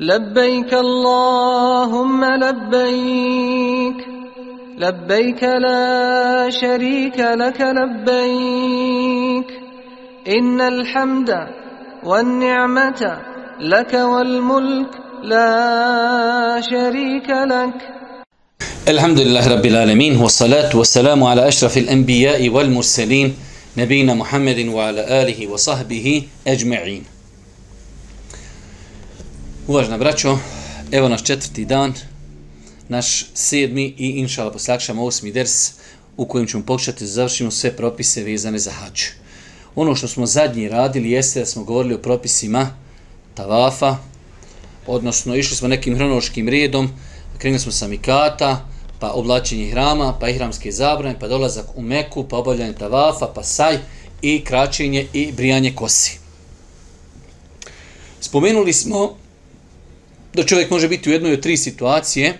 لبيك اللهم لبيك لبيك لا شريك لك لبيك. إن الحمد والنعمة لك والملك لا شريك لك. الحمد لله رب العالمين والصلاة والسلام على أشرف الأنبياء والمرسلين نبينا محمد وعلى آله وصحبه أجمعين. Uvažna braćo, evo naš četvrti dan, naš sedmi i inšala poslakšamo osmi ders u kojem ćemo pokušati da završimo sve propise vezane za hađ. Ono što smo zadnji radili jeste da smo govorili o propisima tavafa, odnosno išli smo nekim hronološkim redom, krenuli smo sa mikata, pa oblačenje hrama, pa ihramske zabrane, pa dolazak u Meku, pa obavljanje tavafa, pa saj i kraćenje i brijanje kosi. Spomenuli smo da čovjek može biti u jednoj od tri situacije,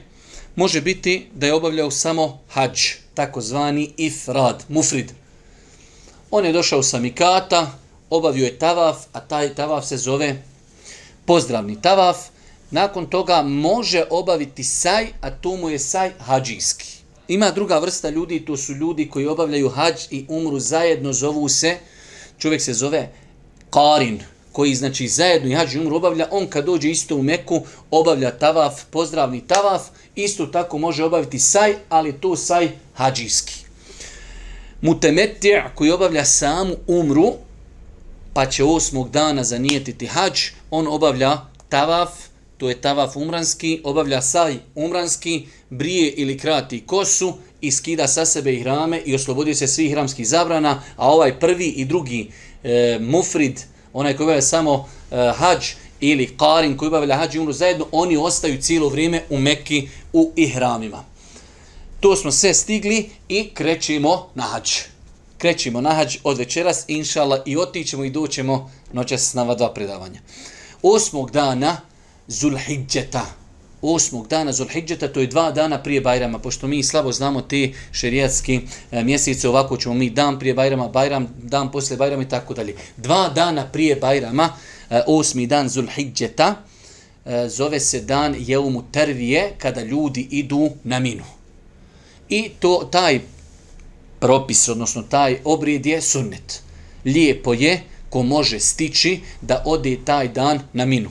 može biti da je obavljao samo hađ, takozvani ifrad, mufrid. On je došao sa mikata, obavio je tavaf, a taj tavaf se zove pozdravni tavaf. Nakon toga može obaviti saj, a to mu je saj hađijski. Ima druga vrsta ljudi, to su ljudi koji obavljaju hađ i umru zajedno, zovu se, čovjek se zove Karin, koji znači zajedno i umru obavlja, on kad dođe isto u Meku, obavlja tavaf, pozdravni tavaf, isto tako može obaviti saj, ali to saj hađijski. Mutemetija koji obavlja samu umru, pa će osmog dana zanijetiti hađ, on obavlja tavaf, to je tavaf umranski, obavlja saj umranski, brije ili krati kosu i skida sa sebe i hrame i oslobodi se svih hramskih zabrana, a ovaj prvi i drugi e, mufrid, onaj koji obavlja samo uh, hađ ili karin koji obavlja hađ i umru zajedno, oni ostaju cijelo vrijeme u Mekki u ihramima. To smo sve stigli i krećemo na hađ. Krećemo na hađ od večeras, inšala, i otićemo i doćemo noćas na dva predavanja. Osmog dana Zulhidžeta, osmog dana Zulhidžeta, to je dva dana prije Bajrama, pošto mi slabo znamo te šerijatske e, mjesece, ovako ćemo mi dan prije Bajrama, Bajram, dan posle Bajrama i tako dalje. Dva dana prije Bajrama, e, osmi dan Zulhidžeta, e, zove se dan Jeumu Tervije, kada ljudi idu na minu. I to taj propis, odnosno taj obrijed je sunnet. Lijepo je ko može stići da ode taj dan na minu.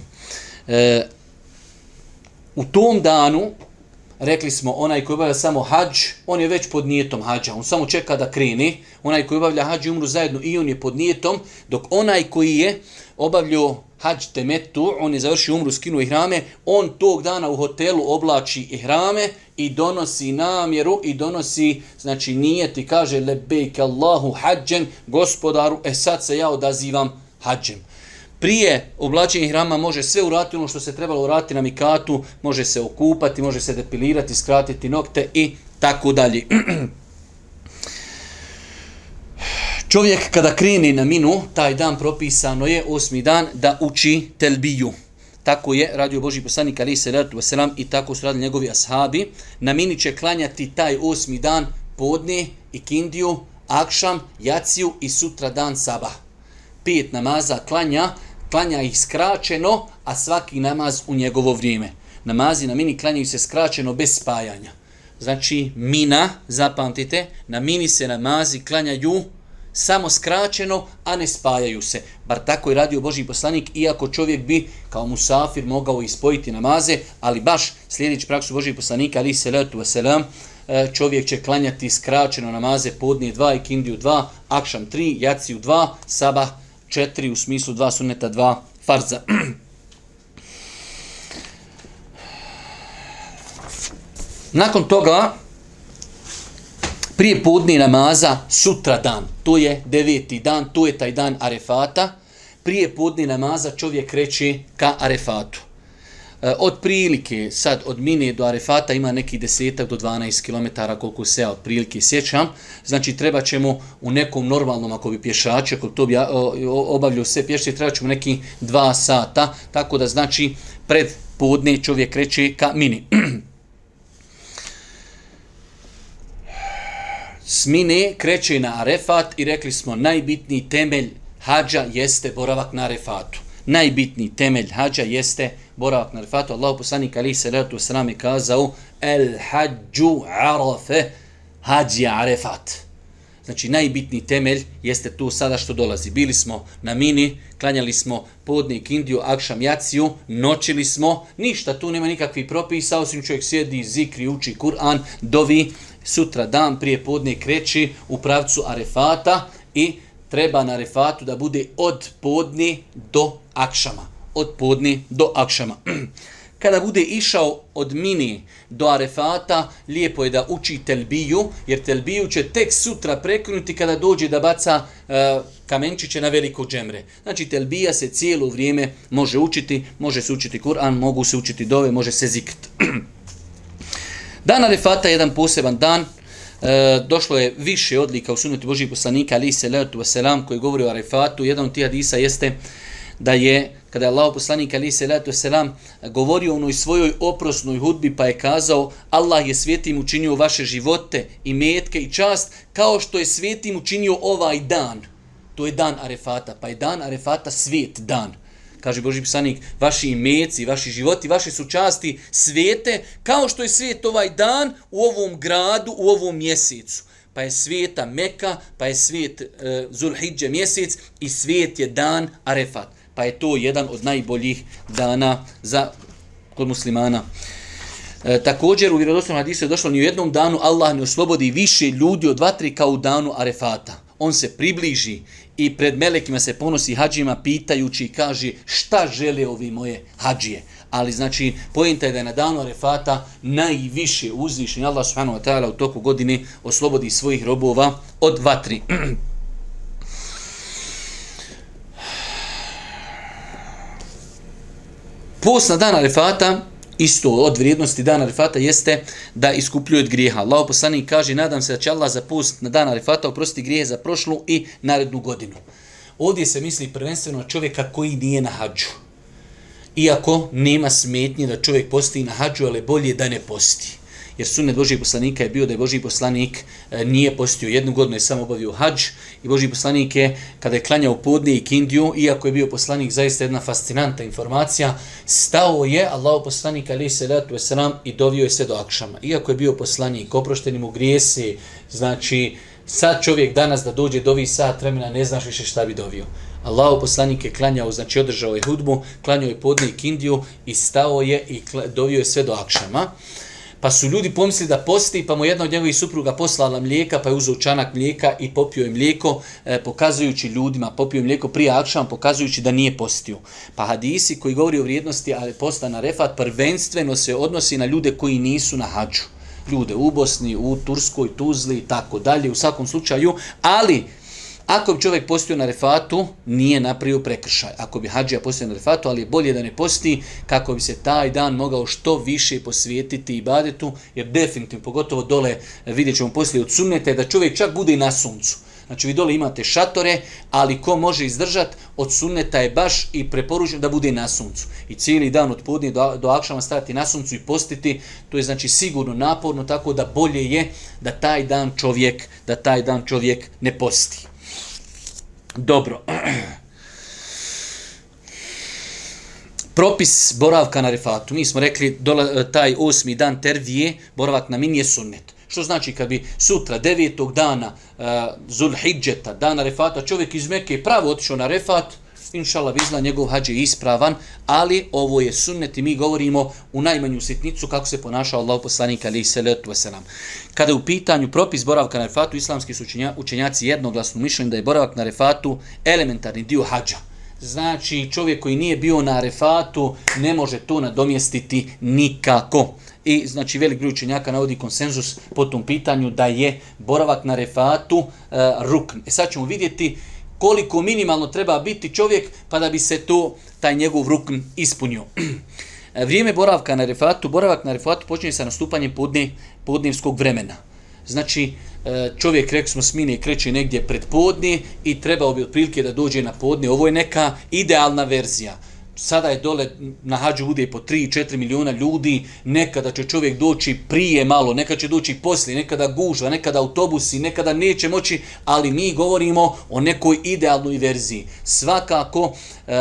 E, u tom danu, rekli smo, onaj koji obavlja samo hađ, on je već pod nijetom hađa, on samo čeka da kreni, onaj koji obavlja hađ i umru zajedno i on je pod nijetom, dok onaj koji je obavljao hađ temetu, on je završio umru, skinuo ihrame, on tog dana u hotelu oblači ihrame i donosi namjeru i donosi, znači nijeti, kaže lebejke Allahu hađen, gospodaru, e sad se ja odazivam hađem prije oblačenja hrama može sve uraditi ono što se trebalo uraditi na mikatu, može se okupati, može se depilirati, skratiti nokte i tako dalje. Čovjek kada kreni na minu, taj dan propisano je osmi dan da uči telbiju. Tako je radio Boži poslanik Ali se ratu wasalam i tako su radili njegovi ashabi. Na mini će klanjati taj osmi dan podne i kindiju, akšam, jaciju i sutra dan sabah. Pet namaza klanja, klanja ih skraćeno, a svaki namaz u njegovo vrijeme. Namazi na mini klanjaju se skraćeno bez spajanja. Znači, mina, zapamtite, na mini se namazi klanjaju samo skraćeno, a ne spajaju se. Bar tako je radio Boži poslanik, iako čovjek bi kao musafir mogao ispojiti namaze, ali baš sljedeći praksu Boži poslanika, ali se letu vaselam, e, čovjek će klanjati skraćeno namaze podnije dva, ikindiju dva, akšam tri, jaciju dva, sabah četiri u smislu dva suneta, dva farza. Nakon toga, prije podni namaza, sutra dan, to je deveti dan, to je taj dan Arefata, prije podni namaza čovjek reći ka Arefatu. Eh, otprilike od prilike, sad od Mine do Arefata ima neki desetak do 12 km koliko se ja otprilike sjećam. Znači treba ćemo u nekom normalnom, ako bi pješače, ako to bi obavljao sve pješće, treba ćemo neki dva sata. Tako da znači pred podne čovjek reće ka Mini. S Mine kreće na Arefat i rekli smo najbitniji temelj hađa jeste boravak na Arefatu najbitniji temelj hađa jeste boravak na Arefatu. Allah poslanik ali se ratu sram je kazao el hađu arafe hađi arefat. Znači najbitniji temelj jeste tu sada što dolazi. Bili smo na mini, klanjali smo podnik Indiju, akšam jaciju, noćili smo, ništa tu nema nikakvih propisa, osim čovjek sjedi, zikri, uči Kur'an, dovi, sutra dan prije podne kreći u pravcu Arefata i treba na Arefatu da bude od podne do akšama. Od podne do akšama. Kada bude išao od mini do Arefata, lijepo je da uči telbiju, jer telbiju će tek sutra prekinuti kada dođe da baca e, kamenčiće na veliko džemre. Znači, telbija se cijelo vrijeme može učiti, može se učiti Kur'an, mogu se učiti dove, može se zikt. Dan Arefata je jedan poseban dan. E, došlo je više odlika u sunneti Božih poslanika, ali se letu selam koji govori o Arefatu. Jedan od tih hadisa jeste da je, kada je Allah poslanik, ali se letu selam govorio onoj svojoj oprosnoj hudbi, pa je kazao, Allah je svijetim učinio vaše živote i metke i čast, kao što je svijetim učinio ovaj dan. To je dan Arefata, pa je dan Arefata svijet dan kaže Boži pisanik, vaši imeci, vaši životi, vaše su časti svijete, kao što je svijet ovaj dan u ovom gradu, u ovom mjesecu. Pa je svijeta Meka, pa je svijet e, Zulhidže mjesec i svijet je dan Arefat. Pa je to jedan od najboljih dana za kod muslimana. E, također u vjerodostojnom hadisu je došlo ni u jednom danu Allah ne oslobodi više ljudi od vatri kao u danu Arefata. On se približi i pred melekima se ponosi hađima pitajući i kaže šta žele ovi moje hađije. Ali znači, pojenta je da je na danu Arefata najviše uzvišen Allah subhanahu wa ta'ala u toku godine oslobodi svojih robova od vatri. Post na dan Arefata isto od vrijednosti dana Arifata jeste da iskupljuje od grijeha. Allah poslanik kaže, nadam se da će Allah za post na dan Arifata oprostiti grijehe za prošlu i narednu godinu. Ovdje se misli prvenstveno čovjeka koji nije na hađu. Iako nema smetnje da čovjek posti na hađu, ali bolje da ne posti jer sunnet Božijeg poslanika je bio da je Božiji poslanik e, nije postio jednu godinu je samo obavio hađ i Božiji poslanik je kada je klanjao podne i kindiju, iako je bio poslanik zaista jedna fascinanta informacija, stao je Allah poslanik ali se ratu wasalam i dovio je sve do akšama. Iako je bio poslanik, oprošteni mu grijesi, znači sad čovjek danas da dođe do ovih sat vremena ne znaš više šta bi dovio. Allahu poslanik je klanjao, znači održao je hudbu, klanjao je podne i kindiju i stao je i dovio je sve do akšama. Pa su ljudi pomislili da posti, pa mu jedna od njegovih supruga poslala mlijeka, pa je uzeo čanak mlijeka i popio je mlijeko, e, pokazujući ljudima, popio je mlijeko prije akšan, pokazujući da nije postio. Pa hadisi koji govori o vrijednosti ali posta na refat, prvenstveno se odnosi na ljude koji nisu na hađu. Ljude u Bosni, u Turskoj, Tuzli i tako dalje, u svakom slučaju, ali Ako bi čovjek postio na refatu, nije napravio prekršaj. Ako bi hađija postio na refatu, ali je bolje da ne posti kako bi se taj dan mogao što više posvijetiti i badetu, jer definitivno, pogotovo dole, vidjet ćemo poslije od sunnete, da čovjek čak bude i na suncu. Znači vi dole imate šatore, ali ko može izdržati od sunneta je baš i preporučeno da bude na suncu. I cijeli dan od podnije do, do akšama stajati na suncu i postiti, to je znači sigurno naporno, tako da bolje je da taj dan čovjek, da taj dan čovjek ne posti. Dobro. Propis boravka na refatu. Mi smo rekli dola, e, taj osmi dan tervije, boravak na min je sunnet. Što znači kad bi sutra, devetog dana uh, Zulhidžeta, dana refata, čovjek iz Mekke pravo otišao na refat, inšala vizla, njegov hađ je ispravan, ali ovo je sunnet i mi govorimo u najmanju sitnicu kako se ponašao Allah poslanik ali se letu wasalam. Kada je u pitanju propis boravka na refatu, islamski su učenjaci jednoglasno mišljeni da je boravak na refatu elementarni dio hađa. Znači čovjek koji nije bio na refatu ne može to nadomjestiti nikako. I znači velik broj učenjaka navodi konsenzus po tom pitanju da je boravak na refatu e, rukn. E sad ćemo vidjeti koliko minimalno treba biti čovjek pa da bi se to taj njegov rukn ispunio. Vrijeme boravka na refatu, boravak na refatu počinje sa nastupanjem podne, podnevskog vremena. Znači, e, čovjek, rekli smo, smine kreće negdje pred podne i trebao bi otprilike da dođe na podne. Ovo je neka idealna verzija sada je dole na hađu bude po 3-4 miliona ljudi, nekada će čovjek doći prije malo, nekada će doći poslije, nekada gužva, nekada autobusi, nekada neće moći, ali mi govorimo o nekoj idealnoj verziji. Svakako, e,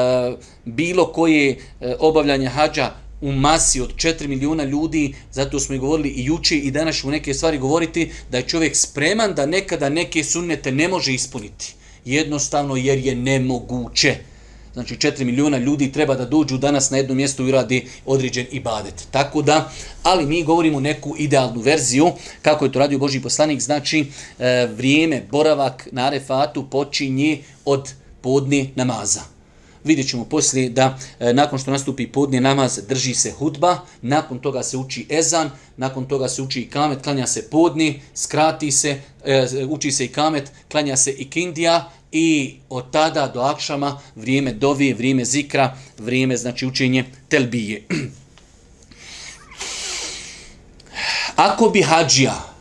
bilo koje e, obavljanje hađa u masi od 4 miliona ljudi, zato smo i govorili i juče i danas u neke stvari govoriti, da je čovjek spreman da nekada neke sunnete ne može ispuniti. Jednostavno jer je nemoguće. Znači 4 miliona ljudi treba da dođu danas na jedno mjesto i uradi određen ibadet. Tako da, ali mi govorimo neku idealnu verziju, kako je to radio Boži poslanik, znači e, vrijeme, boravak na arefatu počinje od podne namaza. Vidjet ćemo poslije da e, nakon što nastupi podne namaz drži se hudba, nakon toga se uči ezan, nakon toga se uči i kamet, klanja se podni, skrati se, e, e uči se i kamet, klanja se i kindija, i od tada do akšama vrijeme dovije, vrijeme zikra, vrijeme znači učenje telbije. Ako bi hađija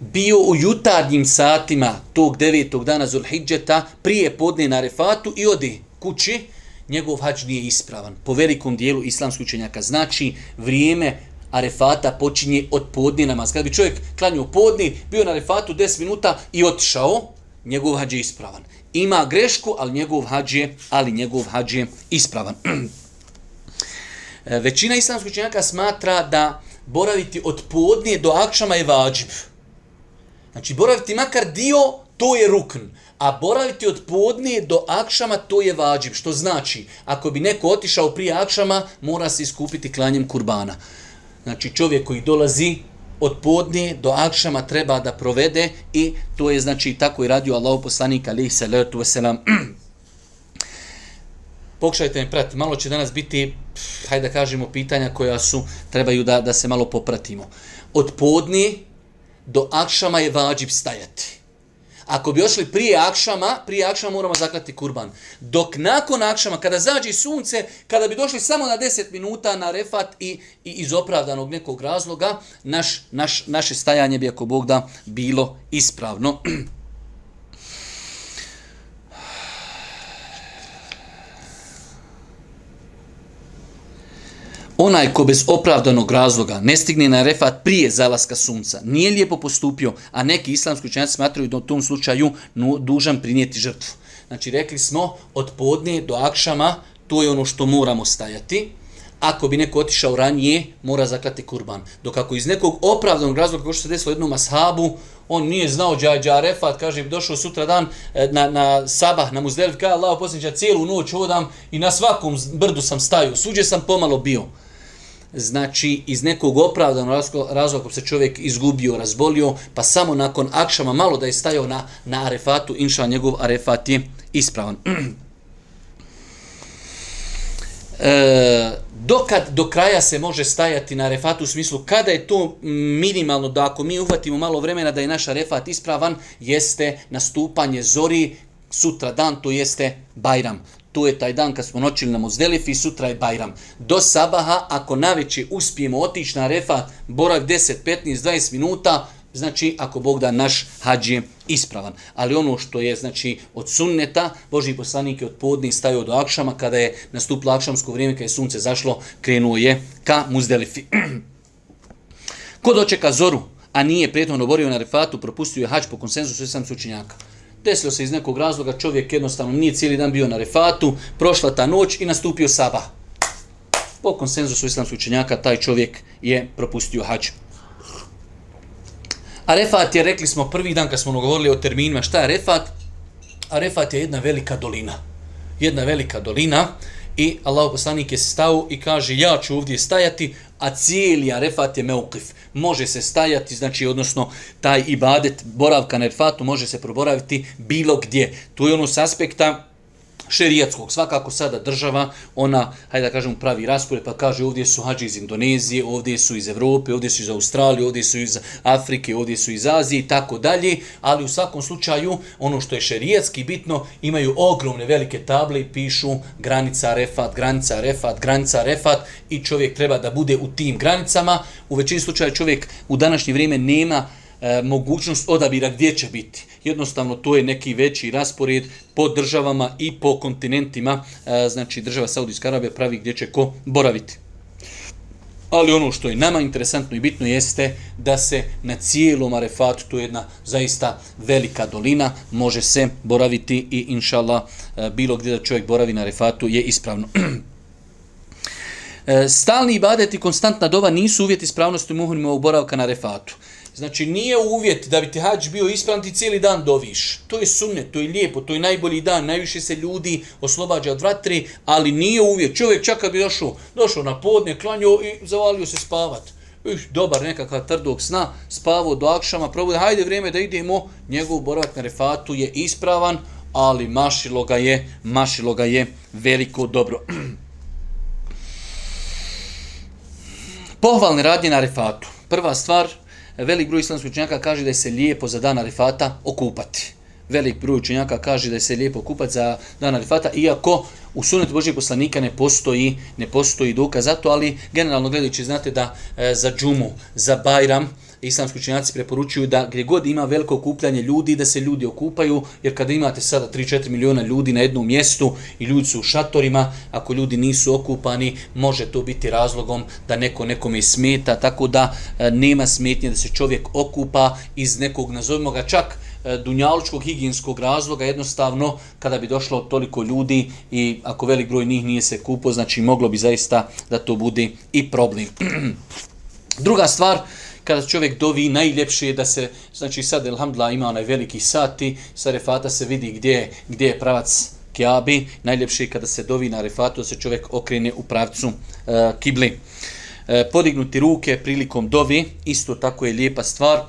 bio u jutarnjim satima tog devetog dana Zulhidžeta prije podne na refatu i ode kući, njegov hađ nije ispravan. Po velikom dijelu islamskih učenjaka znači vrijeme arefata počinje od podne namaz. Kada bi čovjek klanio podni, bio na arefatu 10 minuta i otišao, njegov hađ je ispravan ima grešku, ali njegov hađ je, ali njegov hađ je ispravan. E, većina islamskih učenjaka smatra da boraviti od podnije do akšama je vađib. Znači, boraviti makar dio, to je rukn. A boraviti od podnije do akšama, to je vađib. Što znači, ako bi neko otišao prije akšama, mora se iskupiti klanjem kurbana. Znači, čovjek koji dolazi od podnije do akšama treba da provede i to je znači tako i radio Allahu poslanik alaihi salatu selam Pokušajte me pratiti, malo će danas biti, hajde da kažemo, pitanja koja su, trebaju da, da se malo popratimo. Od podnije do akšama je vađib stajati. Ako bi ošli prije akšama, prije akšama moramo zaklati kurban. Dok nakon akšama, kada zađe sunce, kada bi došli samo na 10 minuta na refat i, i iz opravdanog nekog razloga, naš, naš, naše stajanje bi, ako Bog da, bilo ispravno. Onaj ko bez opravdanog razloga ne stigne na refat prije zalaska sunca, nije lijepo postupio, a neki islamski učenjaci smatraju da u tom slučaju dužan prinijeti žrtvu. Znači, rekli smo, od podne do akšama, to je ono što moramo stajati. Ako bi neko otišao ranije, mora zaklati kurban. Dok ako iz nekog opravdanog razloga, kao što se desilo jednom ashabu, on nije znao džaj džaj refat, kaže, došao sutra dan e, na, na sabah, na muzdelv, kaže, Allah, posljednja, cijelu noć hodam i na svakom brdu sam stajao, Suđe sam pomalo bio znači iz nekog opravdanog razloga se čovjek izgubio, razbolio, pa samo nakon akšama malo da je stajao na, na arefatu, inša njegov arefat je ispravan. e, dokad do kraja se može stajati na refatu u smislu kada je to minimalno da ako mi uhvatimo malo vremena da je naš refat ispravan, jeste nastupanje zori sutra dan, to jeste Bajram to je taj dan kad smo noćili na Muzdelifi, sutra je Bajram. Do sabaha, ako naveće uspijemo otići na refat, borak 10, 15, 20 minuta, znači ako Bog da naš hađ je ispravan. Ali ono što je znači od sunneta, Boži poslanik je od podne stavio do akšama, kada je nastupilo akšamsko vrijeme, kada je sunce zašlo, krenuo je ka Muzdelifi. Ko dočeka zoru, a nije prijetno borio na refatu, propustio je hađ po konsenzusu sam sučenjaka desilo se iz nekog razloga, čovjek jednostavno nije cijeli dan bio na refatu, prošla ta noć i nastupio sabah. Po konsenzusu islamskih učenjaka, taj čovjek je propustio hađ. A refat je, rekli smo prvi dan kad smo govorili o terminima, šta je refat? A refat je jedna velika dolina. Jedna velika dolina i Allah poslanik je stao i kaže ja ću ovdje stajati, a cijeli arefat je meukif. Može se stajati, znači, odnosno, taj ibadet, boravka na arefatu, može se proboraviti bilo gdje. Tu je ono s aspekta, šerijatskog. Svakako sada država, ona, hajde da kažem, pravi raspored, pa kaže ovdje su hađi iz Indonezije, ovdje su iz Evrope, ovdje su iz Australije, ovdje su iz Afrike, ovdje su iz Azije i tako dalje, ali u svakom slučaju, ono što je šerijatski bitno, imaju ogromne velike table i pišu granica refat, granica refat, granica refat i čovjek treba da bude u tim granicama. U većini slučaja čovjek u današnje vrijeme nema e, mogućnost odabira gdje će biti. Jednostavno to je neki veći raspored po državama i po kontinentima, e, znači država Saudijska Arabija pravi gdje će ko boraviti. Ali ono što je nama interesantno i bitno jeste da se na cijelom Arefatu, to je jedna zaista velika dolina, može se boraviti i inšala e, bilo gdje da čovjek boravi na Arefatu je ispravno. E, stalni ibadet i konstantna dova nisu uvjeti ispravnosti muhrimovog boravka na Arefatu. Znači nije uvjet da bi ti hađ bio ispravan ti cijeli dan doviš. To je sunnet, to je lijepo, to je najbolji dan, najviše se ljudi oslobađa od vatri, ali nije uvjet. Čovjek čak kad bi došao, došao na podne, klanio i zavalio se spavat. Iš, dobar nekakav trdog sna, spavao do akšama, probude, hajde vrijeme da idemo, njegov boravak na refatu je ispravan, ali mašilo ga je, mašilo ga je veliko dobro. Pohvalne radnje na refatu. Prva stvar, velik broj islamskih učenjaka kaže da se lijepo za dan Arifata okupati. Velik broj učenjaka kaže da se lijepo okupati za dan Arifata, iako u sunetu Božijeg poslanika ne postoji, ne postoji dokaz za to, ali generalno gledajući znate da e, za džumu, za bajram, islamski učenjaci preporučuju da gdje god ima veliko okupljanje ljudi, da se ljudi okupaju, jer kada imate sada 3-4 miliona ljudi na jednom mjestu i ljudi su u šatorima, ako ljudi nisu okupani, može to biti razlogom da neko nekome smeta, tako da e, nema smetnje da se čovjek okupa iz nekog, nazovimo ga čak, e, dunjalučkog higijenskog razloga, jednostavno kada bi došlo toliko ljudi i ako velik broj njih nije se kupo, znači moglo bi zaista da to bude i problem. Druga stvar, kada čovjek dovi najljepše je da se, znači sad Elhamdla ima onaj veliki sati, sa refata se vidi gdje, gdje je pravac Kjabi, najljepše je kada se dovi na refatu da se čovjek okrene u pravcu uh, kibli. Uh, podignuti ruke prilikom dovi, isto tako je lijepa stvar.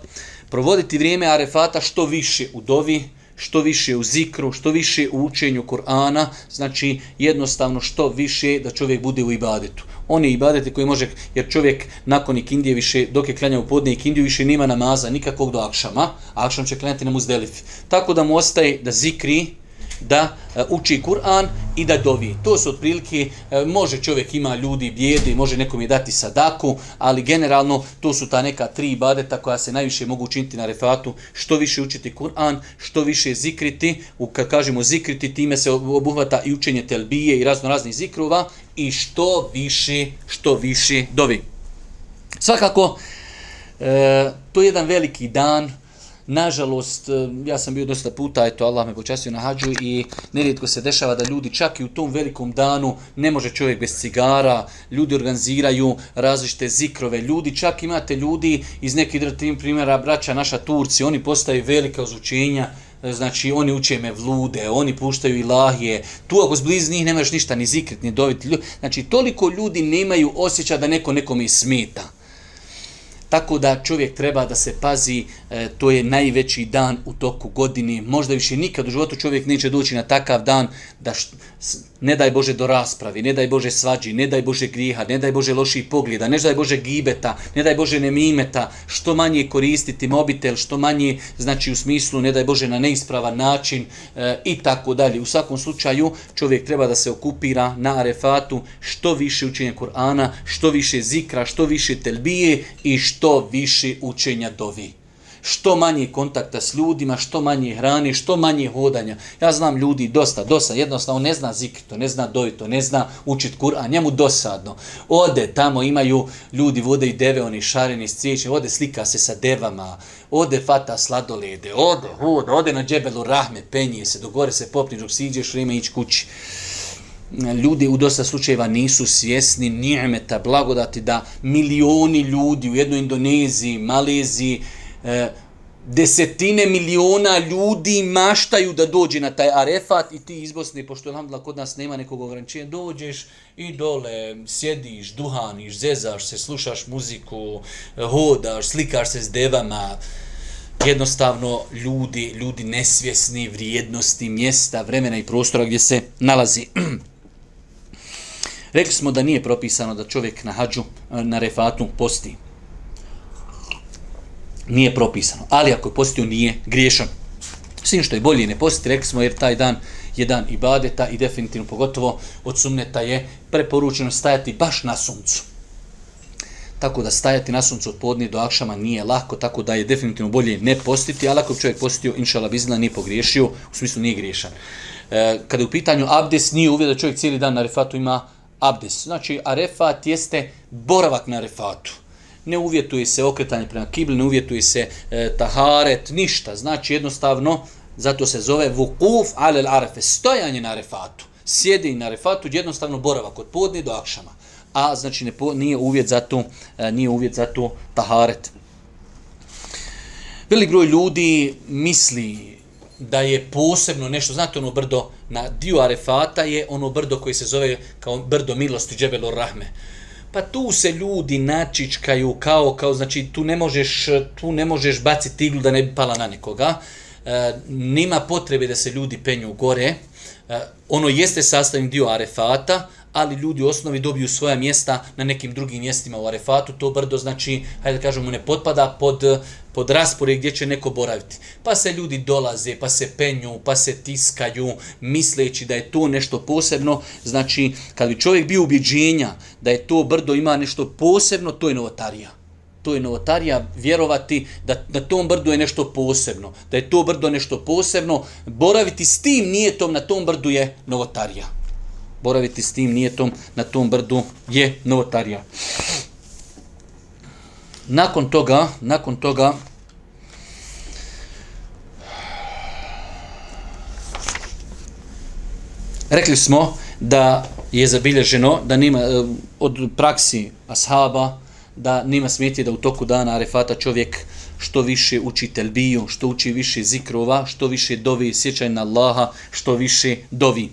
Provoditi vrijeme arefata što više u dovi, što više u zikru, što više u učenju Kur'ana, znači jednostavno što više da čovjek bude u ibadetu one ibadete koje može, jer čovjek nakon ikindije više, dok je klanjao podne ikindiju, više nema namaza nikakvog do akšama, a akšam će klanjati na muzdelifi. Tako da mu ostaje da zikri, da e, uči Kur'an i da dovi. To su otprilike, e, može čovjek ima ljudi bijede, može nekom je dati sadaku, ali generalno to su ta neka tri ibadeta koja se najviše mogu učiniti na refatu. Što više učiti Kur'an, što više zikriti, u, kad kažemo zikriti, time se obuhvata i učenje telbije i razno raznih zikrova i što više, što više dovi. Svakako, e, to je jedan veliki dan, Nažalost, eh, ja sam bio dosta puta, eto, Allah me počastio na hađu i nerijetko se dešava da ljudi čak i u tom velikom danu ne može čovjek bez cigara, ljudi organiziraju različite zikrove, ljudi čak imate ljudi iz nekih drtim primjera, braća naša Turci, oni postaju velika ozvučenja, eh, znači oni uče me vlude, oni puštaju ilahije, tu ako zbliz njih nemaš ništa ni zikrit, ni dobiti, znači toliko ljudi nemaju osjećaj da neko nekome smeta. Tako da čovjek treba da se pazi, e, to je najveći dan u toku godine. Možda više nikad u životu čovjek neće doći na takav dan da š, ne daj Bože do raspravi, ne daj Bože svađi, ne daj Bože griha, ne daj Bože loših pogleda, ne daj Bože gibeta, ne daj Bože nemimeta, što manje koristiti mobitel, što manje, znači u smislu, ne daj Bože na neispravan način e, i tako dalje. U svakom slučaju čovjek treba da se okupira na arefatu što više učenja Kur'ana, što više zikra, što više telbije i što više učenja dovi što manje kontakta s ljudima, što manje hrane, što manje hodanja. Ja znam ljudi dosta, dosta, jednostavno ne zna zikrito, ne zna dojito, ne zna učit Kur'an, njemu dosadno. Ode tamo, imaju ljudi, vode i deve, oni šareni s cvijeće, ode slika se sa devama, ode fata sladolede, ode, ode, ode na džebelu rahme, penje se, dogore se popni, dok si iđeš vrijeme ići kući ljudi u dosta slučajeva nisu svjesni nijemeta, blagodati da milioni ljudi u jednoj Indoneziji, Maleziji, E, desetine miliona ljudi maštaju da dođe na taj arefat i ti iz Bosne, pošto je Alhamdulillah kod nas nema nekog ograničenja, dođeš i dole sjediš, duhaniš, zezaš se, slušaš muziku, e, hodaš, slikaš se s devama, jednostavno ljudi, ljudi nesvjesni vrijednosti mjesta, vremena i prostora gdje se nalazi. Rekli smo da nije propisano da čovjek na hađu, e, na refatu posti nije propisano. Ali ako je postio, nije griješan. Svim što je bolje ne postiti, rekli smo, jer taj dan je dan ibadeta i definitivno pogotovo od sumneta je preporučeno stajati baš na suncu. tako da stajati na suncu od podne do akšama nije lako, tako da je definitivno bolje ne postiti, ali ako čovjek postio, inšala bizna, nije pogriješio, u smislu nije griješan. E, kada je u pitanju abdes, nije uvijek da čovjek cijeli dan na refatu ima abdes. Znači, arefat jeste boravak na refatu. Ne uvjetuje se okretanje prema kibli, ne uvjetuje se e, taharet, ništa. Znači, jednostavno, zato se zove vukuf alel arefe, stojanje na refatu. Sjedi na refatu, jednostavno boravak od podne do akšama. A znači ne po, nije uvjet za to, e, nije uvjet za to taharet. Velik broj ljudi misli da je posebno nešto, znate ono brdo na dio Arefata je ono brdo koji se zove kao brdo milosti Džebelo Rahme. Pa tu se ljudi načičkaju kao, kao znači tu ne možeš, tu ne možeš baciti iglu da ne bi pala na nekoga. E, nima potrebe da se ljudi penju gore. E, ono jeste sastavni dio Arefata, ali ljudi u osnovi dobiju svoja mjesta na nekim drugim mjestima u Arefatu. To brdo znači, hajde da kažemo, ne potpada pod, pod raspored gdje će neko boraviti. Pa se ljudi dolaze, pa se penju, pa se tiskaju, misleći da je to nešto posebno. Znači, kad bi čovjek bio ubjeđenja da je to brdo ima nešto posebno, to je novotarija. To je novotarija vjerovati da na tom brdu je nešto posebno. Da je to brdo nešto posebno. Boraviti s tim nijetom na tom brdu je novotarija boraviti s tim nijetom na tom brdu je novotarija. Nakon toga, nakon toga, rekli smo da je zabilježeno da nima eh, od praksi ashaba da nima smetje da u toku dana arefata čovjek što više uči telbiju, što uči više zikrova, što više dovi sjećaj na Allaha, što više dovi.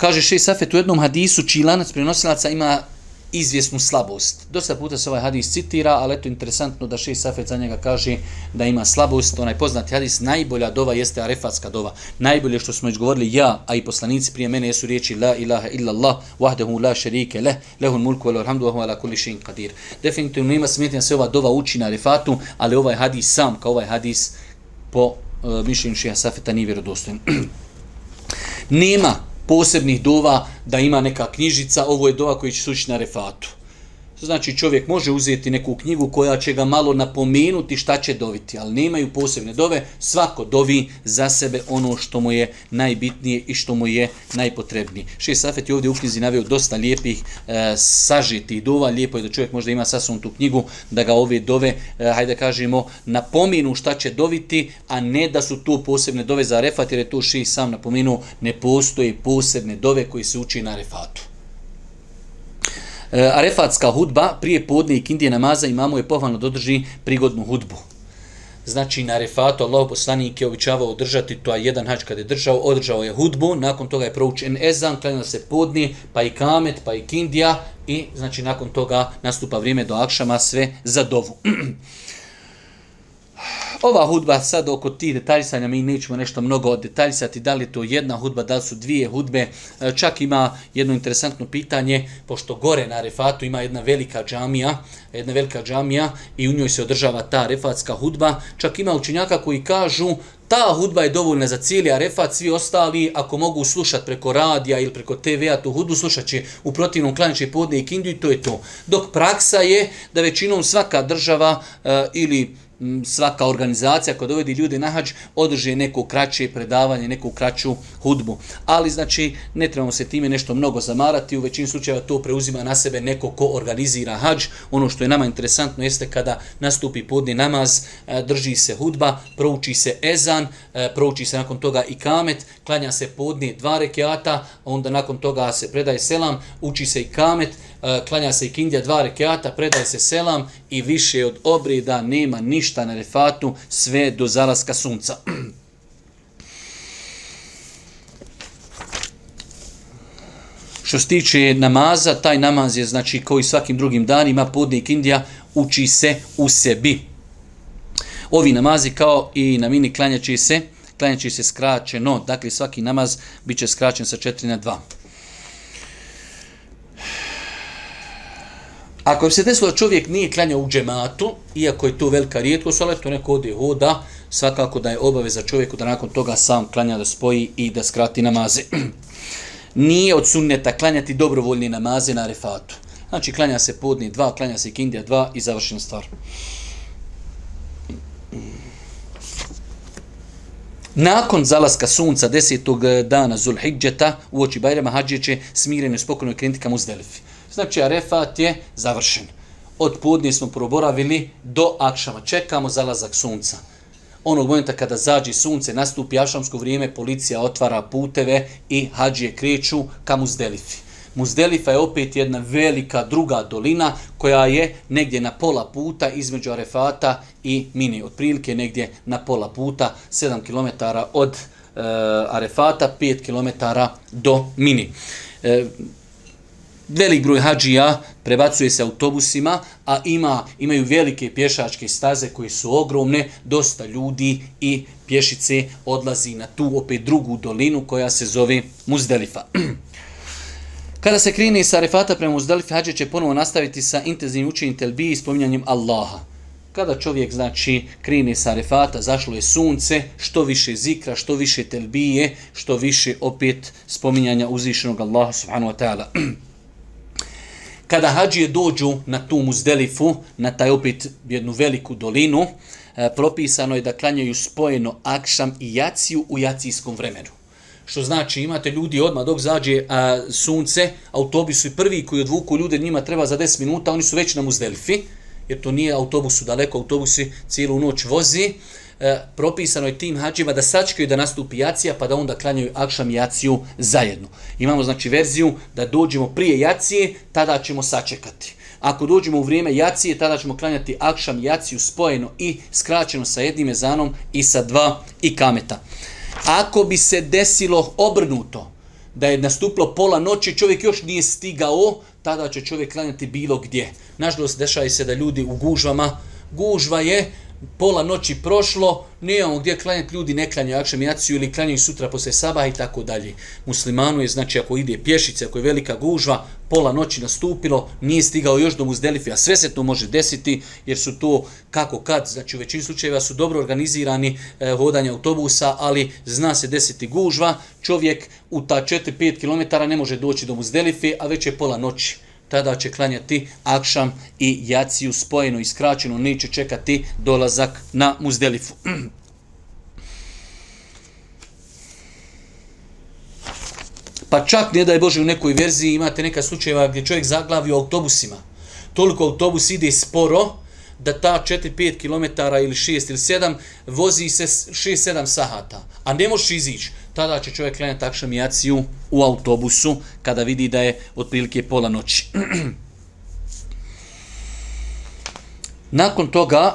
Kaže Šej Safet u jednom hadisu, čiji lanac prenosilaca ima izvjesnu slabost. Dosta puta se ovaj hadis citira, ali eto interesantno da Šej Safet za njega kaže da ima slabost. Onaj poznati hadis, najbolja dova jeste arefatska dova. Najbolje što smo izgovorili ja, a i poslanici prije mene jesu riječi La ilaha illa Allah, wahdahu la šerike leh, lehun mulku wa alhamdu wa ala kulli šin qadir. Definitivno nema smetnja se ova dova uči na arefatu, ali ovaj hadis sam, kao ovaj hadis po uh, mišljenju Šeha Safeta nije vjerodostojen. nema posebnih dova da ima neka knjižica, ovo je dova koji će sući na refatu. Znači čovjek može uzeti neku knjigu koja će ga malo napomenuti šta će doviti, ali nemaju posebne dove, svako dovi za sebe ono što mu je najbitnije i što mu je najpotrebnije. Šije Safet je ovdje u knjizi naveo dosta lijepih e, sažitih dova, lijepo je da čovjek možda ima sasvom tu knjigu, da ga ove dove, e, hajde kažemo, napominu šta će doviti, a ne da su tu posebne dove za refat, jer je to Šije sam napomenuo, ne postoje posebne dove koji se uči na refatu. E, arefatska hudba prije podne i kindije namaza imamo je pohvalno dodrži prigodnu hudbu. Znači na Arefatu Allah poslanik je običavao održati to a jedan hač kad je držao, održao je hudbu, nakon toga je proučen ezan, klanjala se podni, pa i kamet, pa i kindija i znači nakon toga nastupa vrijeme do akšama sve za dovu. Ova hudba sad oko tih detaljisanja mi nećemo nešto mnogo detaljisati da li je to jedna hudba, da li su dvije hudbe. E, čak ima jedno interesantno pitanje, pošto gore na Refatu ima jedna velika džamija, jedna velika džamija i u njoj se održava ta refatska hudba. Čak ima učenjaka koji kažu ta hudba je dovoljna za cijeli Arefat, svi ostali ako mogu slušati preko radija ili preko TV-a tu hudbu, slušat će u protivnom klanjače podne i kindju i to je to. Dok praksa je da većinom svaka država uh, ili Mm, svaka organizacija koja dovedi ljude na hađ održi neko kraće predavanje, neku kraću hudbu. Ali znači ne trebamo se time nešto mnogo zamarati, u većini slučajeva to preuzima na sebe neko ko organizira hađ. Ono što je nama interesantno jeste kada nastupi podni namaz, e, drži se hudba, prouči se ezan, e, prouči se nakon toga i kamet, klanja se podni dva rekiata, onda nakon toga se predaje selam, uči se i kamet, Eh, klanja se ikindija dva rekiata, predaje se selam i više od obrida nema ništa na refatu sve do zalaska sunca. Što se tiče namaza, taj namaz je znači koji svakim drugim danima podnik Indija uči se u sebi. Ovi namazi kao i na mini klanjači se, klanjači se skraćeno, dakle svaki namaz biće skraćen sa 4 na 2. Ako se desilo da čovjek nije klanjao u džematu, iako je to velika rijetkost, ali to neko ode hoda, svakako da je obaveza čovjeku da nakon toga sam klanja da spoji i da skrati namaze. nije od sunneta klanjati dobrovoljni namaze na refatu. Znači, klanja se podni dva, klanja se kindija dva i završena stvar. Nakon zalaska sunca desetog dana Zulhidžeta u oči Bajrama Hadžiće smireno i spokojno krenuti ka Muzdelifi. Znači, Arefat je završen. Od podnije smo proboravili do Akšama. Čekamo zalazak sunca. Onog momenta kada zađi sunce, nastupi Akšamsko vrijeme, policija otvara puteve i hađije kreću ka Muzdelifi. Muzdelifa je opet jedna velika druga dolina koja je negdje na pola puta između Arefata i Mini. Otprilike negdje na pola puta, 7 km od e, Arefata, 5 km do Mini. E, velik broj hađija prebacuje se autobusima, a ima imaju velike pješačke staze koje su ogromne, dosta ljudi i pješice odlazi na tu opet drugu dolinu koja se zove Muzdelifa. Kada se krene sa Arefata prema Muzdalifi, hađe će ponovo nastaviti sa intenzivnim učenjem telbi i spominjanjem Allaha. Kada čovjek znači krene sa Arefata, zašlo je sunce, što više zikra, što više telbije, što više opet spominjanja uzvišenog Allaha subhanahu wa ta'ala. Kada hađije dođu na tu muzdelifu, na taj opet jednu veliku dolinu, e, propisano je da klanjaju spojeno akšam i jaciju u jacijskom vremenu što znači imate ljudi odmah dok zađe a, sunce, autobusu su prvi koji odvuku ljude, njima treba za 10 minuta, oni su već na Muzdelifi, jer to nije autobusu daleko, autobusi cijelu noć vozi. E, propisano je tim hađima da sačkaju da nastupi jacija, pa da onda klanjaju akšam jaciju zajedno. Imamo znači verziju da dođemo prije jacije, tada ćemo sačekati. Ako dođemo u vrijeme jacije, tada ćemo klanjati akšam jaciju spojeno i skraćeno sa jednim ezanom i sa dva i kameta. Ako bi se desilo obrnuto, da je nastuplo pola noći, čovjek još nije stigao, tada će čovjek klanjati bilo gdje. Nažalost, dešava se da ljudi u gužvama, gužva je, pola noći prošlo, nijemo gdje klanjati ljudi, ne klanjaju akšem jaciju ili klanjaju sutra posle sabaha i tako dalje. Muslimanu je, znači, ako ide pješice, ako je velika gužva, pola noći nastupilo, nije stigao još do Muzdelife, a sve se to može desiti, jer su to kako kad, znači u većini slučajeva su dobro organizirani e, hodanje autobusa, ali zna se desiti gužva, čovjek u ta 4-5 km ne može doći do Muzdelife, a već je pola noći tada će klanjati akšam i jaciju spojeno i skraćeno, neće čekati dolazak na muzdelifu. Pa čak, ne da je Bože, u nekoj verziji imate neka slučajeva gdje čovjek zaglavi u autobusima. Toliko autobus ide sporo, da ta 4-5 km ili 6 ili 7 vozi se 6-7 sahata, a ne možeš izići. Tada će čovjek klanjati akšamijaciju u autobusu kada vidi da je otprilike pola noći. Nakon toga,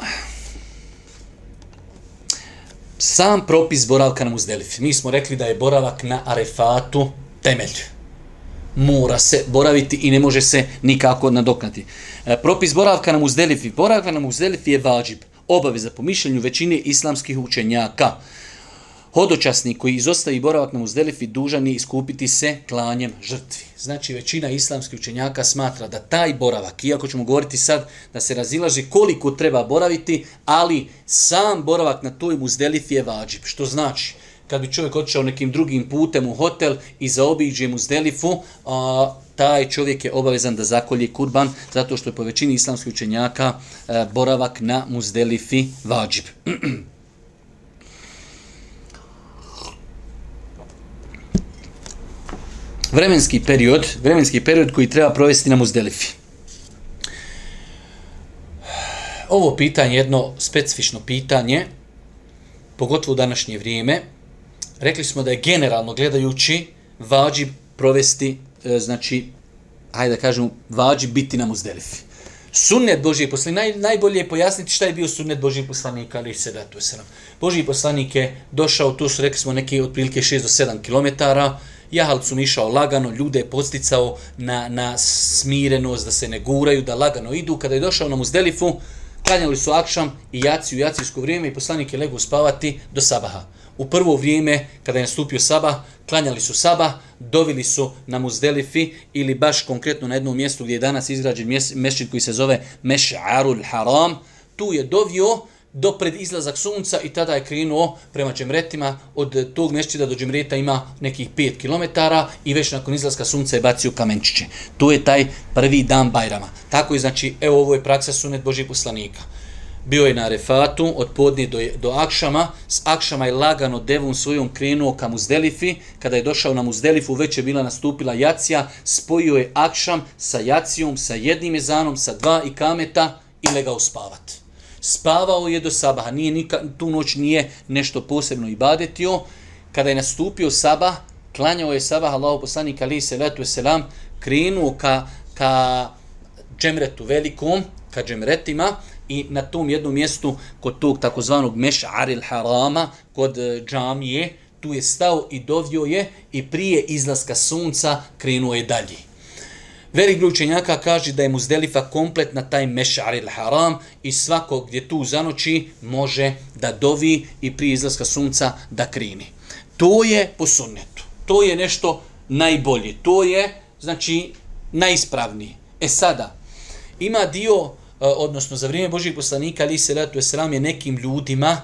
sam propis boravka na Muzdelifi. Mi smo rekli da je boravak na Arefatu temelj. Mora se boraviti i ne može se nikako nadoknati. E, propis boravka na Muzdelifi. Boravka na Muzdelifi je vađib. Obaveza po mišljenju većine islamskih učenjaka. Hodočasnik koji izostavi boravak na Muzdelifi dužan je iskupiti se klanjem žrtvi. Znači većina islamskih učenjaka smatra da taj boravak, iako ćemo govoriti sad da se razilaži koliko treba boraviti, ali sam boravak na toj Muzdelifi je vađib. Što znači? Kad bi čovjek otišao nekim drugim putem u hotel i zaobiđe Muzdelifu, a, taj čovjek je obavezan da zakolje kurban, zato što je po većini islamskih učenjaka a, boravak na Muzdelifi vađib. vremenski period, vremenski period koji treba provesti na Muzdelifi. Ovo pitanje jedno specifično pitanje, pogotovo u današnje vrijeme. Rekli smo da je generalno gledajući vađi provesti, e, znači, hajde da kažemo, vađi biti na Muzdelifi. Sunnet Božije poslanika, naj, najbolje je pojasniti šta je bio sunnet Božije poslanika, ali se da to se nam. Božiji poslanik je došao, tu su rekli smo neki otprilike 6 do 7 kilometara, jahalcom išao lagano, ljude je posticao na, na smirenost, da se ne guraju, da lagano idu. Kada je došao na Muzdelifu, klanjali su akšam i jaci u jacijsko vrijeme i poslanik je legao spavati do sabaha. U prvo vrijeme, kada je nastupio sabah, klanjali su sabah, dovili su na Muzdelifi ili baš konkretno na jednom mjestu gdje je danas izgrađen mješćin koji se zove Meš'arul Haram. Tu je dovio do pred izlazak sunca i tada je krenuo prema džemretima. Od tog mješćida do džemreta ima nekih 5 km i već nakon izlaska sunca je bacio kamenčiće. To je taj prvi dan Bajrama. Tako je, znači, evo ovo je praksa sunet Božih poslanika. Bio je na refatu od podne do, do Akšama. S Akšama je lagano devom svojom krenuo ka Muzdelifi. Kada je došao na Muzdelifu, već je bila nastupila Jacija. Spojio je Akšam sa Jacijom, sa jednim ezanom, sa dva i kameta i legao spavati spavao je do sabaha, nije nika, tu noć nije nešto posebno ibadetio. Kada je nastupio sabah, klanjao je sabah, Allahu poslanik ali se letu selam, krenuo ka, ka džemretu velikom, ka džemretima, i na tom jednom mjestu, kod tog takozvanog meš'aril harama, kod e, džamije, tu je stao i dovio je i prije izlaska sunca krenuo je dalje. Velik broj učenjaka kaže da je Muzdelifa kompletna taj mešar il haram i svako gdje tu zanoći može da dovi i prije izlaska sunca da krini. To je po sunnetu. To je nešto najbolje. To je, znači, najispravnije. E sada, ima dio, e, odnosno za vrijeme Božih poslanika, ali se ratu je je nekim ljudima,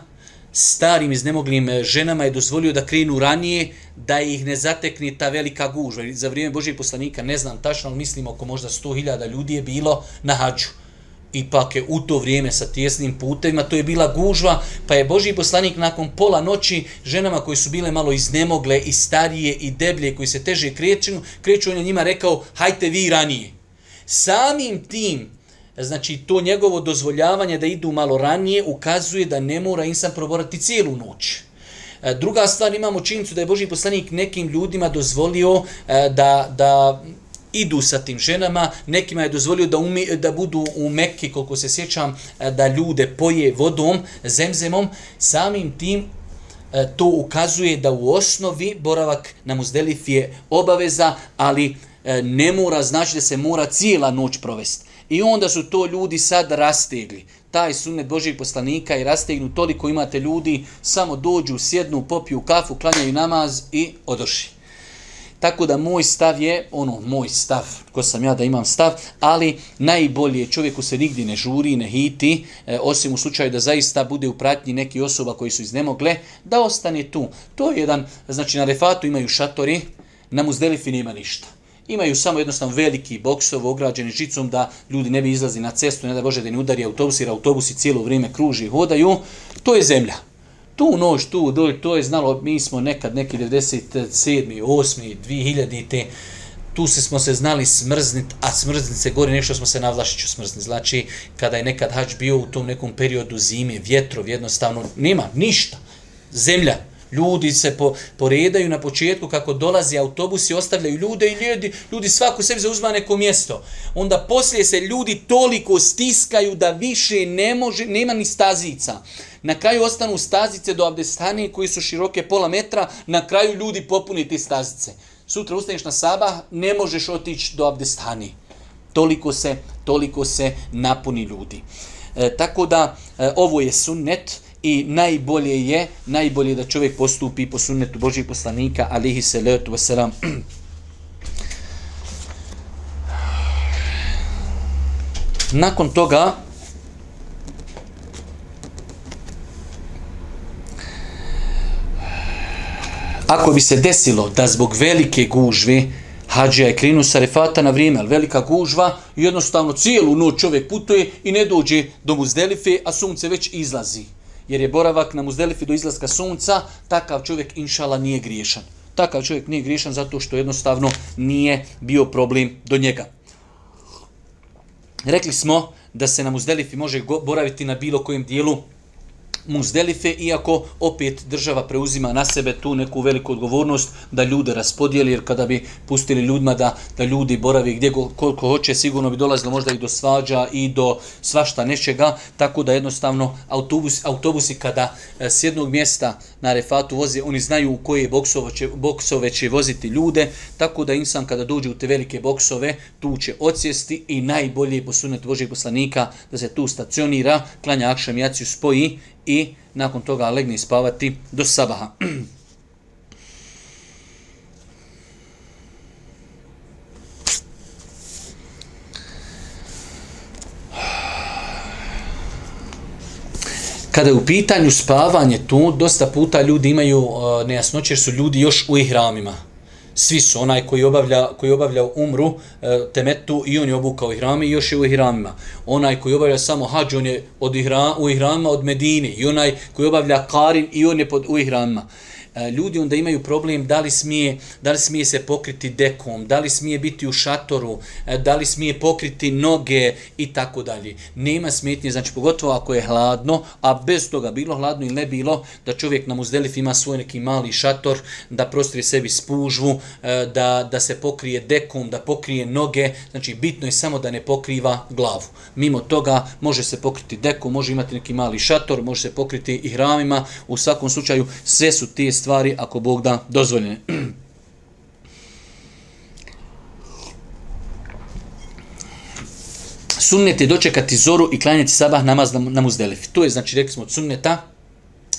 starim iznemoglim e, ženama je dozvolio da krenu ranije, da ih ne zatekne ta velika gužva. Za vrijeme Božijeg poslanika, ne znam tačno, ali mislim oko možda 100.000 ljudi je bilo na hađu. Ipak je u to vrijeme sa tjesnim putevima, to je bila gužva, pa je Božji poslanik nakon pola noći ženama koji su bile malo iznemogle i starije i deblje, koji se teže kreću, kreću on je njima rekao, hajte vi ranije. Samim tim, znači to njegovo dozvoljavanje da idu malo ranije ukazuje da ne mora insan proborati cijelu noć. E, druga stvar, imamo činjenicu da je Boži poslanik nekim ljudima dozvolio e, da, da idu sa tim ženama, nekima je dozvolio da, umi, da budu u Mekki, koliko se sjećam, e, da ljude poje vodom, zemzemom, samim tim to ukazuje da u osnovi boravak na Muzdelif je obaveza, ali ne mora znači da se mora cijela noć provesti. I onda su to ljudi sad rastegli. Taj sunnet Božijeg poslanika i rastegnu toliko imate ljudi, samo dođu, sjednu, popiju kafu, klanjaju namaz i odoši. Tako da moj stav je, ono, moj stav, ko sam ja da imam stav, ali najbolje čovjeku se nigdje ne žuri, ne hiti, e, osim u slučaju da zaista bude u pratnji neki osoba koji su iznemogle, da ostane tu. To je jedan, znači na refatu imaju šatori, na muzdelifi nema ništa imaju samo jednostavno veliki boksov ograđeni žicom da ljudi ne bi izlazi na cestu, ne da Bože da ne udari autobus, jer autobusi cijelo vrijeme kruži i hodaju, to je zemlja. Tu noć, tu, dolje, to je znalo, mi smo nekad neki 97. 8. 2000. Te, tu se smo se znali smrznit, a smrznit se gori nešto smo se na Vlašiću smrznit. Znači, kada je nekad hač bio u tom nekom periodu zime, vjetrov, jednostavno, nema ništa. Zemlja, Ljudi se po, poredaju na početku kako dolazi autobus i ostavljaju ljude i ljudi, ljudi svaku sebi zauzma neko mjesto. Onda poslije se ljudi toliko stiskaju da više ne može, nema ni stazica. Na kraju ostanu stazice do Abdestani koji su široke pola metra, na kraju ljudi popuni te stazice. Sutra ustaneš na sabah, ne možeš otići do Abdestani. Toliko se, toliko se napuni ljudi. E, tako da, e, ovo je sunnet, i najbolje je, najbolje da čovjek postupi po sunnetu Božih poslanika, alihi salatu wasalam. Nakon toga, ako bi se desilo da zbog velike gužve Hadžija je krenuo sa refata na vrijeme, ali velika gužva, jednostavno cijelu noć čovjek putuje i ne dođe do muzdelife, a sunce već izlazi jer je boravak na muzdelifi do izlaska sunca, takav čovjek inšala nije griješan. Takav čovjek nije griješan zato što jednostavno nije bio problem do njega. Rekli smo da se na muzdelifi može boraviti na bilo kojem dijelu Muzdelife, iako opet država preuzima na sebe tu neku veliku odgovornost da ljude raspodijeli, jer kada bi pustili ljudima da, da ljudi boravi gdje koliko hoće, sigurno bi dolazilo možda i do svađa i do svašta nečega, tako da jednostavno autobus, autobusi kada e, s jednog mjesta na refatu voze, oni znaju u koje boksove će, boksove će voziti ljude, tako da insan kada dođe u te velike boksove, tu će odsjesti i najbolje posunet Božeg poslanika da se tu stacionira, klanja akšam jaciju spoji i nakon toga legni spavati do sabaha. kada je u pitanju spavanje tu, dosta puta ljudi imaju uh, nejasnoće, jer su ljudi još u ihramima. Svi su, onaj koji obavlja, koji obavlja umru, e, temetu, i on je obukao ihrami, i još je u ihramima. Onaj koji obavlja samo hađ, on je od ihra, u ihramima od Medine. I onaj koji obavlja karin i on je pod, u ihramima. E, ljudi onda imaju problem da li smije da li smije se pokriti dekom, da li smije biti u šatoru, e, da li smije pokriti noge i tako dalje. Nema smetnje, znači pogotovo ako je hladno, a bez toga bilo hladno ili ne bilo, da čovjek na Muzdelif ima svoj neki mali šator, da prostrije sebi spužvu, e, da, da se pokrije dekom, da pokrije noge, znači bitno je samo da ne pokriva glavu. Mimo toga može se pokriti dekom, može imati neki mali šator, može se pokriti i hramima, u svakom slučaju sve su te stvari, ako Bog da, dozvoljene. Sunnet je dočekati zoru i klanjati sabah namaz na muzdelifi. To je, znači, rekli smo od sunneta,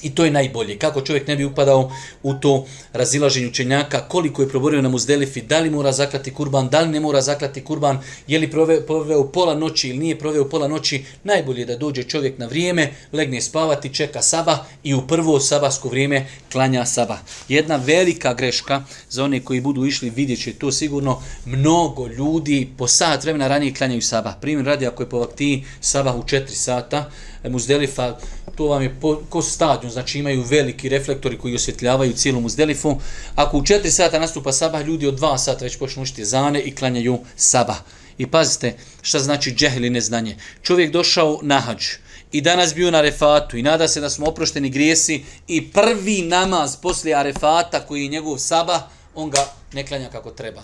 I to je najbolje. Kako čovjek ne bi upadao u to razilaženje učenjaka, koliko je proborio na muzdelifi, da li mora zaklati kurban, da li ne mora zaklati kurban, je li proveo, proveo pola noći ili nije proveo pola noći, najbolje je da dođe čovjek na vrijeme, legne spavati, čeka sabah i u prvo sabahsko vrijeme klanja saba. Jedna velika greška za one koji budu išli vidjet će to sigurno, mnogo ljudi po sat vremena ranije klanjaju saba. Primjer radi ako je po vakti sabah u 4 sata, muzdelifa, to vam je po, ko stadion, znači imaju veliki reflektori koji osvjetljavaju cijelu muzdelifu. Ako u 4 sata nastupa sabah, ljudi od 2 sata već počnu učiti zane i klanjaju sabah. I pazite šta znači džehli neznanje. Čovjek došao na hađ i danas bio na refatu i nada se da smo oprošteni grijesi i prvi namaz poslije arefata koji je njegov sabah, on ga ne klanja kako treba.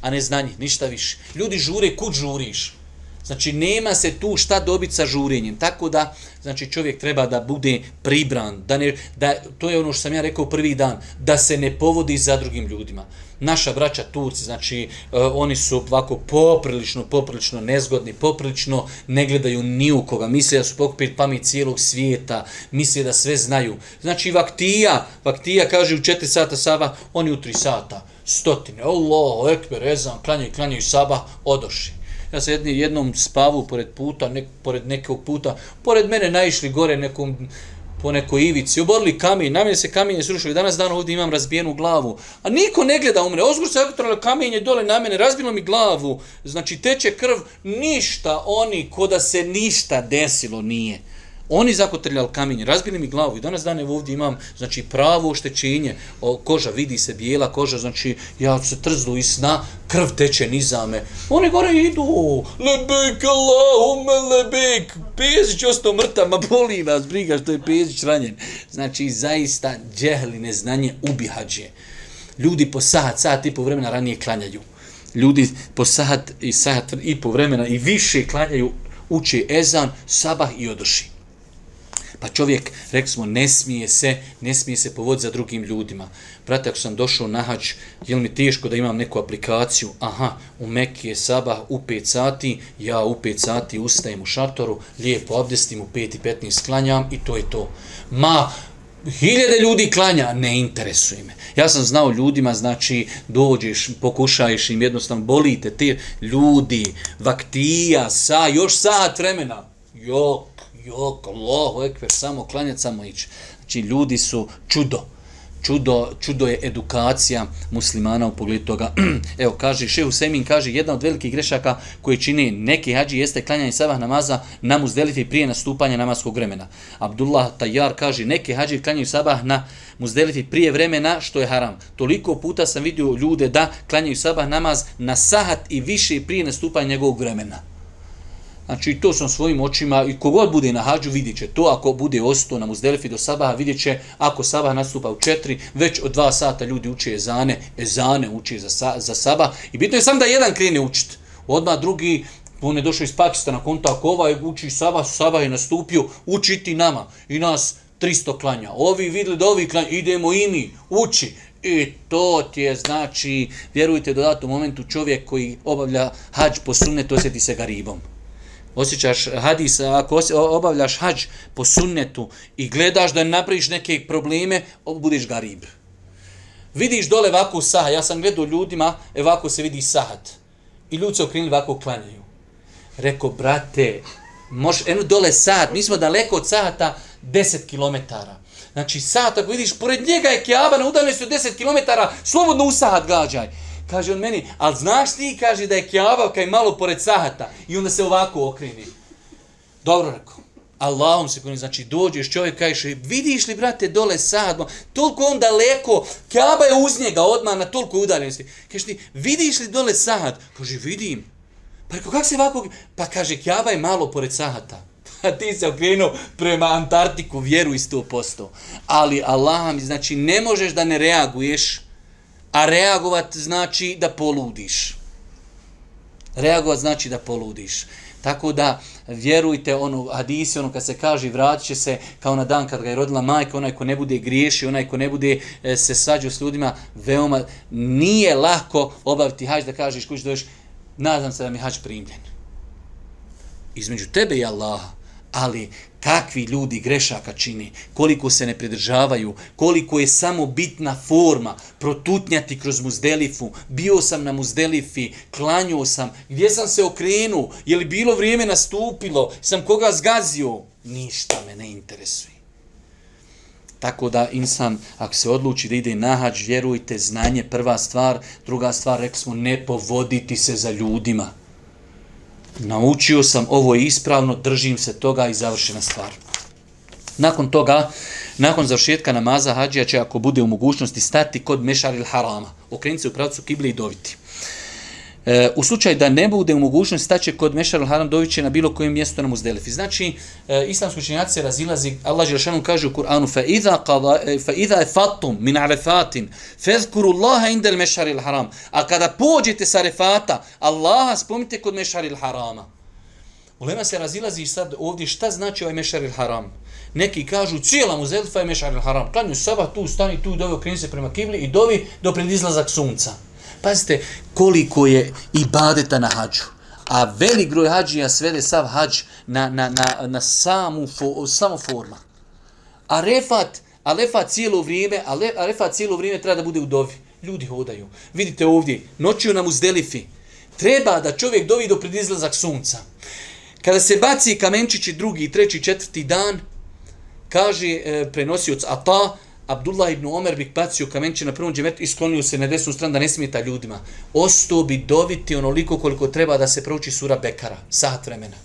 A ne znanje, ništa više. Ljudi žure, kud žuriš? Znači, nema se tu šta dobiti sa žurenjem. Tako da, znači, čovjek treba da bude pribran. Da ne, da, to je ono što sam ja rekao prvi dan. Da se ne povodi za drugim ljudima. Naša braća Turci, znači, uh, oni su ovako poprilično, poprilično nezgodni, poprilično ne gledaju ni u koga. Misle da su pokupili pamet cijelog svijeta. Misle da sve znaju. Znači, vaktija, vaktija kaže u 4 sata saba, oni u 3 sata. Stotine. Allah, ekber, ezan, klanjaju, klanjaju saba, odoši. Ja sam jedni, jednom spavu pored puta, nek, pored nekog puta, pored mene naišli gore nekom, po nekoj ivici, oborili kamenje, na mene se kamenje srušili, danas dan ovdje imam razbijenu glavu, a niko ne gleda u mene, ozgur se elektrole kamenje dole na mene, razbilo mi glavu, znači teče krv, ništa, oni, ko da se ništa desilo nije. Oni zakotrljali kamenje, razbili mi glavu i danas dane ovdje imam znači pravo oštećenje, o, koža vidi se bijela koža, znači ja se trzlu i sna, krv teče nizame. Oni gore idu, lebek Allahume lebek, Pezić ostao mrtav, ma boli nas, briga što je Pezić ranjen. Znači zaista džehli neznanje ubihađe. Ljudi po sat, sat i po vremena ranije klanjaju. Ljudi po sat i sat i po vremena i više klanjaju, uče ezan, sabah i odoši. Pa čovjek, rekli smo, ne smije se, ne smije se povoditi za drugim ljudima. Brate, ako sam došao na hađ, je mi teško da imam neku aplikaciju? Aha, u Mekke je sabah u 5 sati, ja u 5 sati ustajem u šatoru, lijepo obdestim, u 5 i 15 klanjam i to je to. Ma, hiljade ljudi klanja, ne interesuje me. Ja sam znao ljudima, znači, dođeš, pokušaješ im, jednostavno, bolite te ljudi, vaktija, sa, još sat vremena, jok, jok, Allahu ekber, samo klanjati, samo ići. Znači, ljudi su čudo. Čudo, čudo je edukacija muslimana u pogledu toga. Evo, kaže, Šehu Semin kaže, jedna od velikih grešaka koje čini neki hađi jeste klanjanje sabah namaza na muzdelifi prije nastupanja namaskog vremena. Abdullah Tajar kaže, neki hađi klanjaju sabah na muzdelifi prije vremena, što je haram. Toliko puta sam vidio ljude da klanjaju sabah namaz na sahat i više prije nastupanja njegovog vremena. Znači, to sam svojim očima, i kogod bude na hađu, vidjet će to. Ako bude ostao na muzdelifi do sabaha, vidjet će, ako sabah nastupa u četiri, već od dva sata ljudi uče ezane, ezane uče za, za sabah. I bitno je sam da jedan krene učit. Odmah drugi, on je došao iz Pakistana, konta, ako ovaj uči sabah, sabah je nastupio, učiti nama. I nas 300 klanja. Ovi videli da ovi klanja, idemo i mi, uči. I to ti je, znači, vjerujte, do datom momentu čovjek koji obavlja hađ po sunnetu, osjeti se garibom osjećaš hadis, ako obavljaš hađ po sunnetu i gledaš da napraviš neke probleme, budeš garib. Vidiš dole ovako sahat, ja sam gledao ljudima, e, ovako se vidi sahat. I ljudi se okrenili ovako klanjaju. Reko, brate, moš, eno dole sahat, mi smo daleko od sahata, 10 km. Znači, sahad, ako vidiš, pored njega je Kjaba na udaljenosti od 10 km, slobodno u sahad gađaj. Kaže on meni, ali znaš ti, kaže da je Kjaba kaj malo pored sahata. I onda se ovako okreni. Dobro rekao. Allahom se kuni, znači dođeš čovjek kažeš, vidiš li brate dole sad, toliko on daleko, kaba je uz njega odmah na toliko udaljenosti. Kažeš ti, vidiš li dole sad? Kaže, vidim. Pa kako se ovako, pa kaže, kaba je malo pored sahata. A ti se okrenuo prema Antarktiku, vjeru 100%. Ali Allah mi, znači, ne možeš da ne reaguješ, a reagovat znači da poludiš. Reagovat znači da poludiš. Tako da, vjerujte, ono, hadisi, ono, kad se kaže, vratit će se kao na dan kad ga je rodila majka, onaj ko ne bude griješi, onaj ko ne bude e, se svađao s ljudima, veoma, nije lako obaviti hađ da kažeš kući dođeš, nadam se da mi hađ primljen. Između tebe i Allaha, ali kakvi ljudi grešaka čini, koliko se ne pridržavaju, koliko je samo bitna forma protutnjati kroz muzdelifu, bio sam na muzdelifi, klanjuo sam, gdje sam se okrenuo, je li bilo vrijeme nastupilo, sam koga zgazio, ništa me ne interesuje. Tako da insan, ako se odluči da ide na hađ, vjerujte, znanje prva stvar, druga stvar, rekli smo, ne povoditi se za ljudima naučio sam ovo je ispravno, držim se toga i završena stvar. Nakon toga, nakon završetka namaza, hađija će ako bude u mogućnosti stati kod mešaril harama, okrenuti se u pravcu kibli i dobiti. E, u slučaju da ne bude u mogućnosti staće kod Mešar al-Haram doviće na bilo kojem mjestu na Muzdelifi. Znači, e, islamski učenjaci se razilazi, Allah Želšanu kaže u Kur'anu, fa idha, qada, e, fa idha fatum min arefatin, fezkuru Allaha indel Mešar al-Haram. A kada pođete sa arefata, Allaha spomnite kod Mešar al-Harama. Ulema se razilazi sad ovdje šta znači ovaj Mešar al-Haram. Neki kažu cijela Muzdelifa je Mešar al-Haram. Klanju sabah tu, stani tu, dovi okreni se prema kibli i dovi do predizlazak sunca. Pazite koliko je ibadeta na hađu. A velik broj hađija svede sav hađ na, na, na, na samu, fo, samu forma. A refat, a refat cijelo vrijeme, a, le, a refat cijelo vrijeme treba da bude u dovi. Ljudi hodaju. Vidite ovdje, noću nam uzdelifi. Treba da čovjek dovi do predizlazak sunca. Kada se baci kamenčići drugi, treći, četvrti dan, kaže e, prenosioc Ata, Abdullah ibn Omer bi bacio kamenče na prvom džemetu i sklonio se na desnu stranu da ne smeta ljudima. Ostao bi doviti onoliko koliko treba da se prouči sura Bekara. Sat vremena.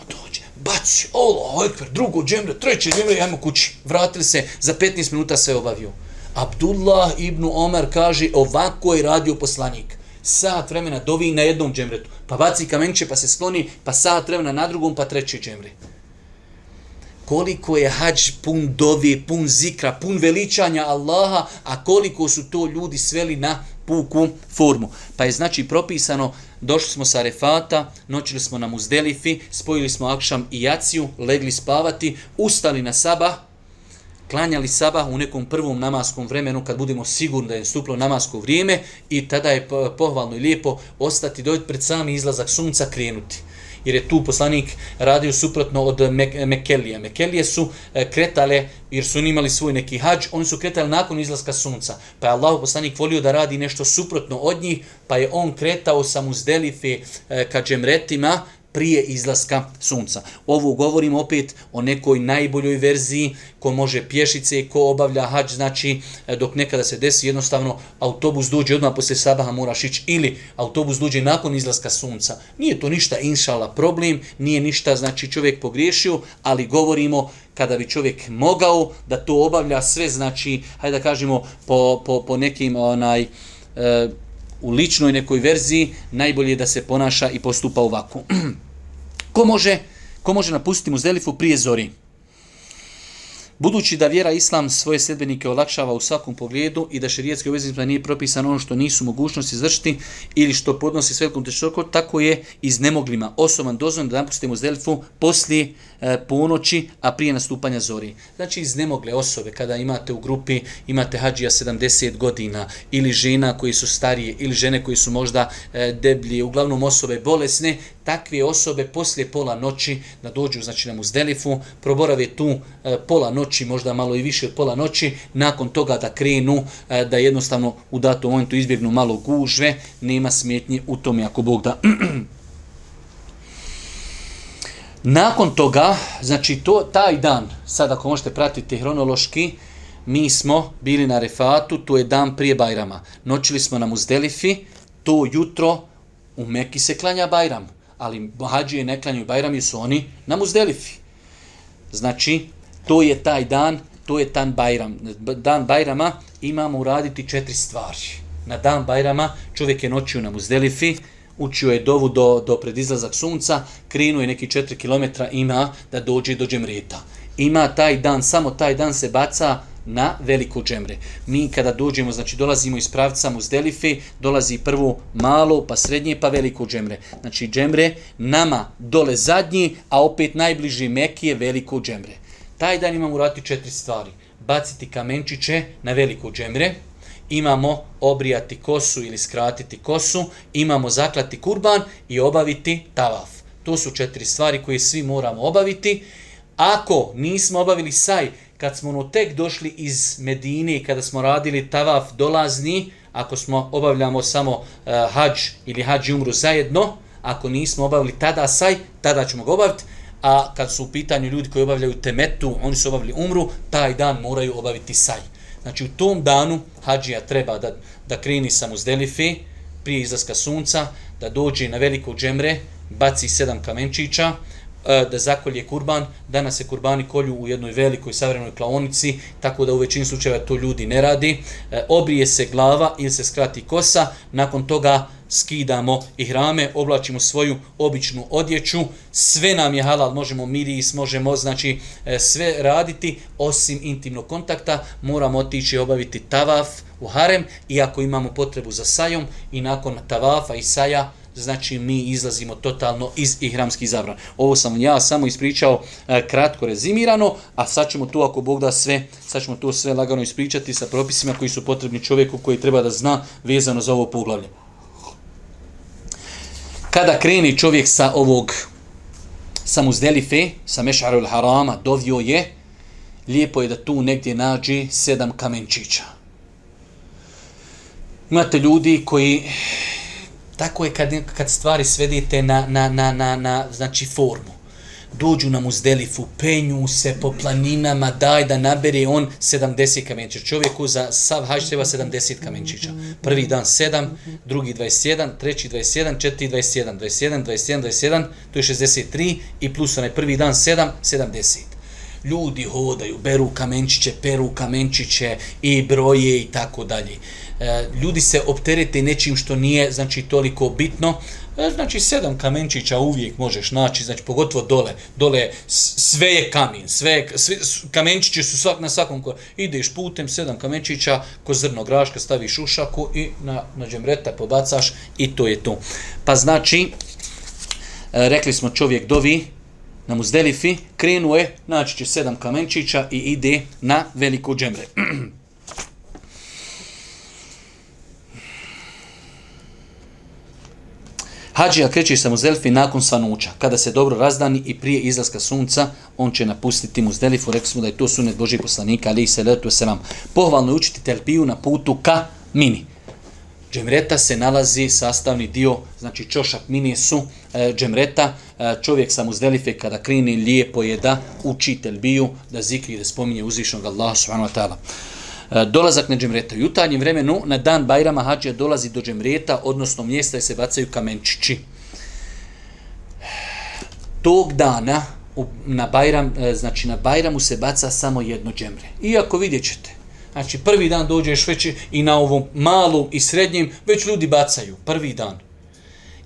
On dođe, baci, Allah, ekber, drugo džemre, treće džemre, ajmo kući. Vratili se, za 15 minuta sve obavio. Abdullah ibn Omer kaže, ovako je radio poslanik. Sat vremena dovi na jednom džemretu. Pa baci kamenče, pa se skloni, pa sat vremena na drugom, pa treće džemre koliko je hađ pun dovi, pun zikra, pun veličanja Allaha, a koliko su to ljudi sveli na puku formu. Pa je znači propisano, došli smo sa refata, noćili smo na muzdelifi, spojili smo akšam i jaciju, legli spavati, ustali na sabah, klanjali sabah u nekom prvom namaskom vremenu kad budemo sigurni da je stuplo namasko vrijeme i tada je pohvalno i lijepo ostati dojiti pred sami izlazak sunca krenuti jer je tu poslanik radio suprotno od Mekelija. Mekelije su e, kretale, jer su imali svoj neki hađ, oni su kretali nakon izlaska sunca. Pa je Allah poslanik volio da radi nešto suprotno od njih, pa je on kretao sa muzdelife e, ka džemretima, prije izlaska sunca. Ovo govorim opet o nekoj najboljoj verziji ko može pješice, ko obavlja hađ, znači e, dok nekada se desi jednostavno autobus dođe odmah poslije sabaha moraš ići ili autobus dođe nakon izlaska sunca. Nije to ništa inšala problem, nije ništa znači čovjek pogriješio, ali govorimo kada bi čovjek mogao da to obavlja sve znači, hajde da kažemo po, po, po nekim onaj e, u ličnoj nekoj verziji, najbolje je da se ponaša i postupa ovako. ko može, ko može napustiti muzdelifu prije zori? Budući da vjera islam svoje sljedbenike olakšava u svakom pogledu i da šerijetski obveznicima nije propisano ono što nisu mogućnosti izvršiti ili što podnosi s velikom teškoćom, tako je iz nemoglima osoban dozvan da napustimo zdelifu poslije e, ponoći, a prije nastupanja zori. Znači iznemogle osobe, kada imate u grupi, imate hađija 70 godina ili žena koji su starije ili žene koji su možda e, deblje, uglavnom osobe bolesne, takve osobe poslije pola noći da dođu znači na muzdelifu, proborave tu e, pola noći, možda malo i više od pola noći, nakon toga da krenu, e, da jednostavno u datom momentu izbjegnu malo gužve, nema smjetnje u tome ako Bog da. Nakon toga, znači to taj dan, sad ako možete pratiti hronološki, mi smo bili na Refatu, to je dan prije Bajrama. Noćili smo na Muzdelifi, to jutro u Meki se klanja Bajram, ali hađije ne klanjaju Bajram jer su oni na Muzdelifi. Znači, to je taj dan, to je dan Bajram. Dan Bajrama imamo uraditi četiri stvari. Na dan Bajrama čovjek je noćio na Muzdelifi, učio je dovu do, do pred izlazak sunca, krenuo je neki 4 km ima da dođe do džemreta. Ima taj dan, samo taj dan se baca na veliko džemre. Mi kada dođemo, znači dolazimo iz pravca Muzdelife, dolazi prvo malo, pa srednje, pa veliko džemre. Znači džemre nama dole zadnji, a opet najbliži Meki je veliko džemre. Taj dan imamo urati četiri stvari. Baciti kamenčiće na veliko džemre, imamo obrijati kosu ili skratiti kosu, imamo zaklati kurban i obaviti tavaf. To su četiri stvari koje svi moramo obaviti. Ako nismo obavili saj, kad smo no tek došli iz Medine, kada smo radili tavaf dolazni, ako smo obavljamo samo uh, hađ ili hađ i umru zajedno, ako nismo obavili tada saj, tada ćemo ga obaviti, a kad su u pitanju ljudi koji obavljaju temetu, oni su obavili umru, taj dan moraju obaviti saj. Znači u tom danu hađija treba da, da kreni sa muzdelife prije izlaska sunca, da dođe na veliko džemre, baci sedam kamenčića, E, da zakolje kurban. Danas se kurbani kolju u jednoj velikoj savremenoj klaonici, tako da u većini slučajeva to ljudi ne radi. E, obrije se glava ili se skrati kosa, nakon toga skidamo i hrame, oblačimo svoju običnu odjeću, sve nam je halal, možemo miris, možemo znači e, sve raditi, osim intimnog kontakta, moramo otići i obaviti tavaf u harem, i ako imamo potrebu za sajom, i nakon tavafa i saja, znači mi izlazimo totalno iz ihramskih zabrana. Ovo sam ja samo ispričao e, kratko rezimirano, a sad ćemo tu ako Bog da sve, sad ćemo to sve lagano ispričati sa propisima koji su potrebni čovjeku koji treba da zna vezano za ovo poglavlje kada kreni čovjek sa ovog sa muzdelife, sa mešarul harama, dovio je, lijepo je da tu negdje nađe sedam kamenčića. Imate ljudi koji, tako je kad, kad stvari svedite na, na, na, na, na znači formu dođu na muzdelifu, penju se po planinama, daj da nabere on 70 kamenčića. Čovjeku za sav hađ treba 70 kamenčića. Prvi dan 7, drugi 21, treći 21, četiri 21, 21, 21, 21, to je 63 i plus onaj prvi dan 7, 70. Ljudi hodaju, beru kamenčiće, peru kamenčiće i broje i tako dalje. E, ljudi se opterete nečim što nije znači toliko bitno, e, znači, sedam kamenčića uvijek možeš naći, znači, pogotovo dole. Dole sve je kamen, sve, sve kamenčići su svak, na svakom ko... Ideš putem, sedam kamenčića, ko zrno graška staviš u šaku i na, na džemreta pobacaš i to je to. Pa znači, e, rekli smo čovjek dovi, na muzdelifi, krenuje, naći će sedam kamenčića i ide na veliko džemre. Hadžija kreće sa Muzdelifi nakon svanuća. Kada se dobro razdani i prije izlaska sunca, on će napustiti Muzdelifu. Rekli smo da je to sunet Božih poslanika, ali i se letu se nam. Pohvalno je učiti telpiju na putu ka mini. Džemreta se nalazi sastavni dio, znači čošak mini su e, džemreta. E, čovjek sa Muzdelife kada krini lijepo je da uči telbiju, da zikri, da spominje uzvišnog Allah subhanahu wa ta'ala. E, dolazak na džemreta. U jutarnjem vremenu na dan Bajrama hađija dolazi do džemreta, odnosno mjesta gdje se bacaju kamenčići. Tog dana na Bajram, e, znači na Bajramu se baca samo jedno džemre. Iako vidjet ćete, znači prvi dan dođeš već i na ovom malom i srednjem, već ljudi bacaju, prvi dan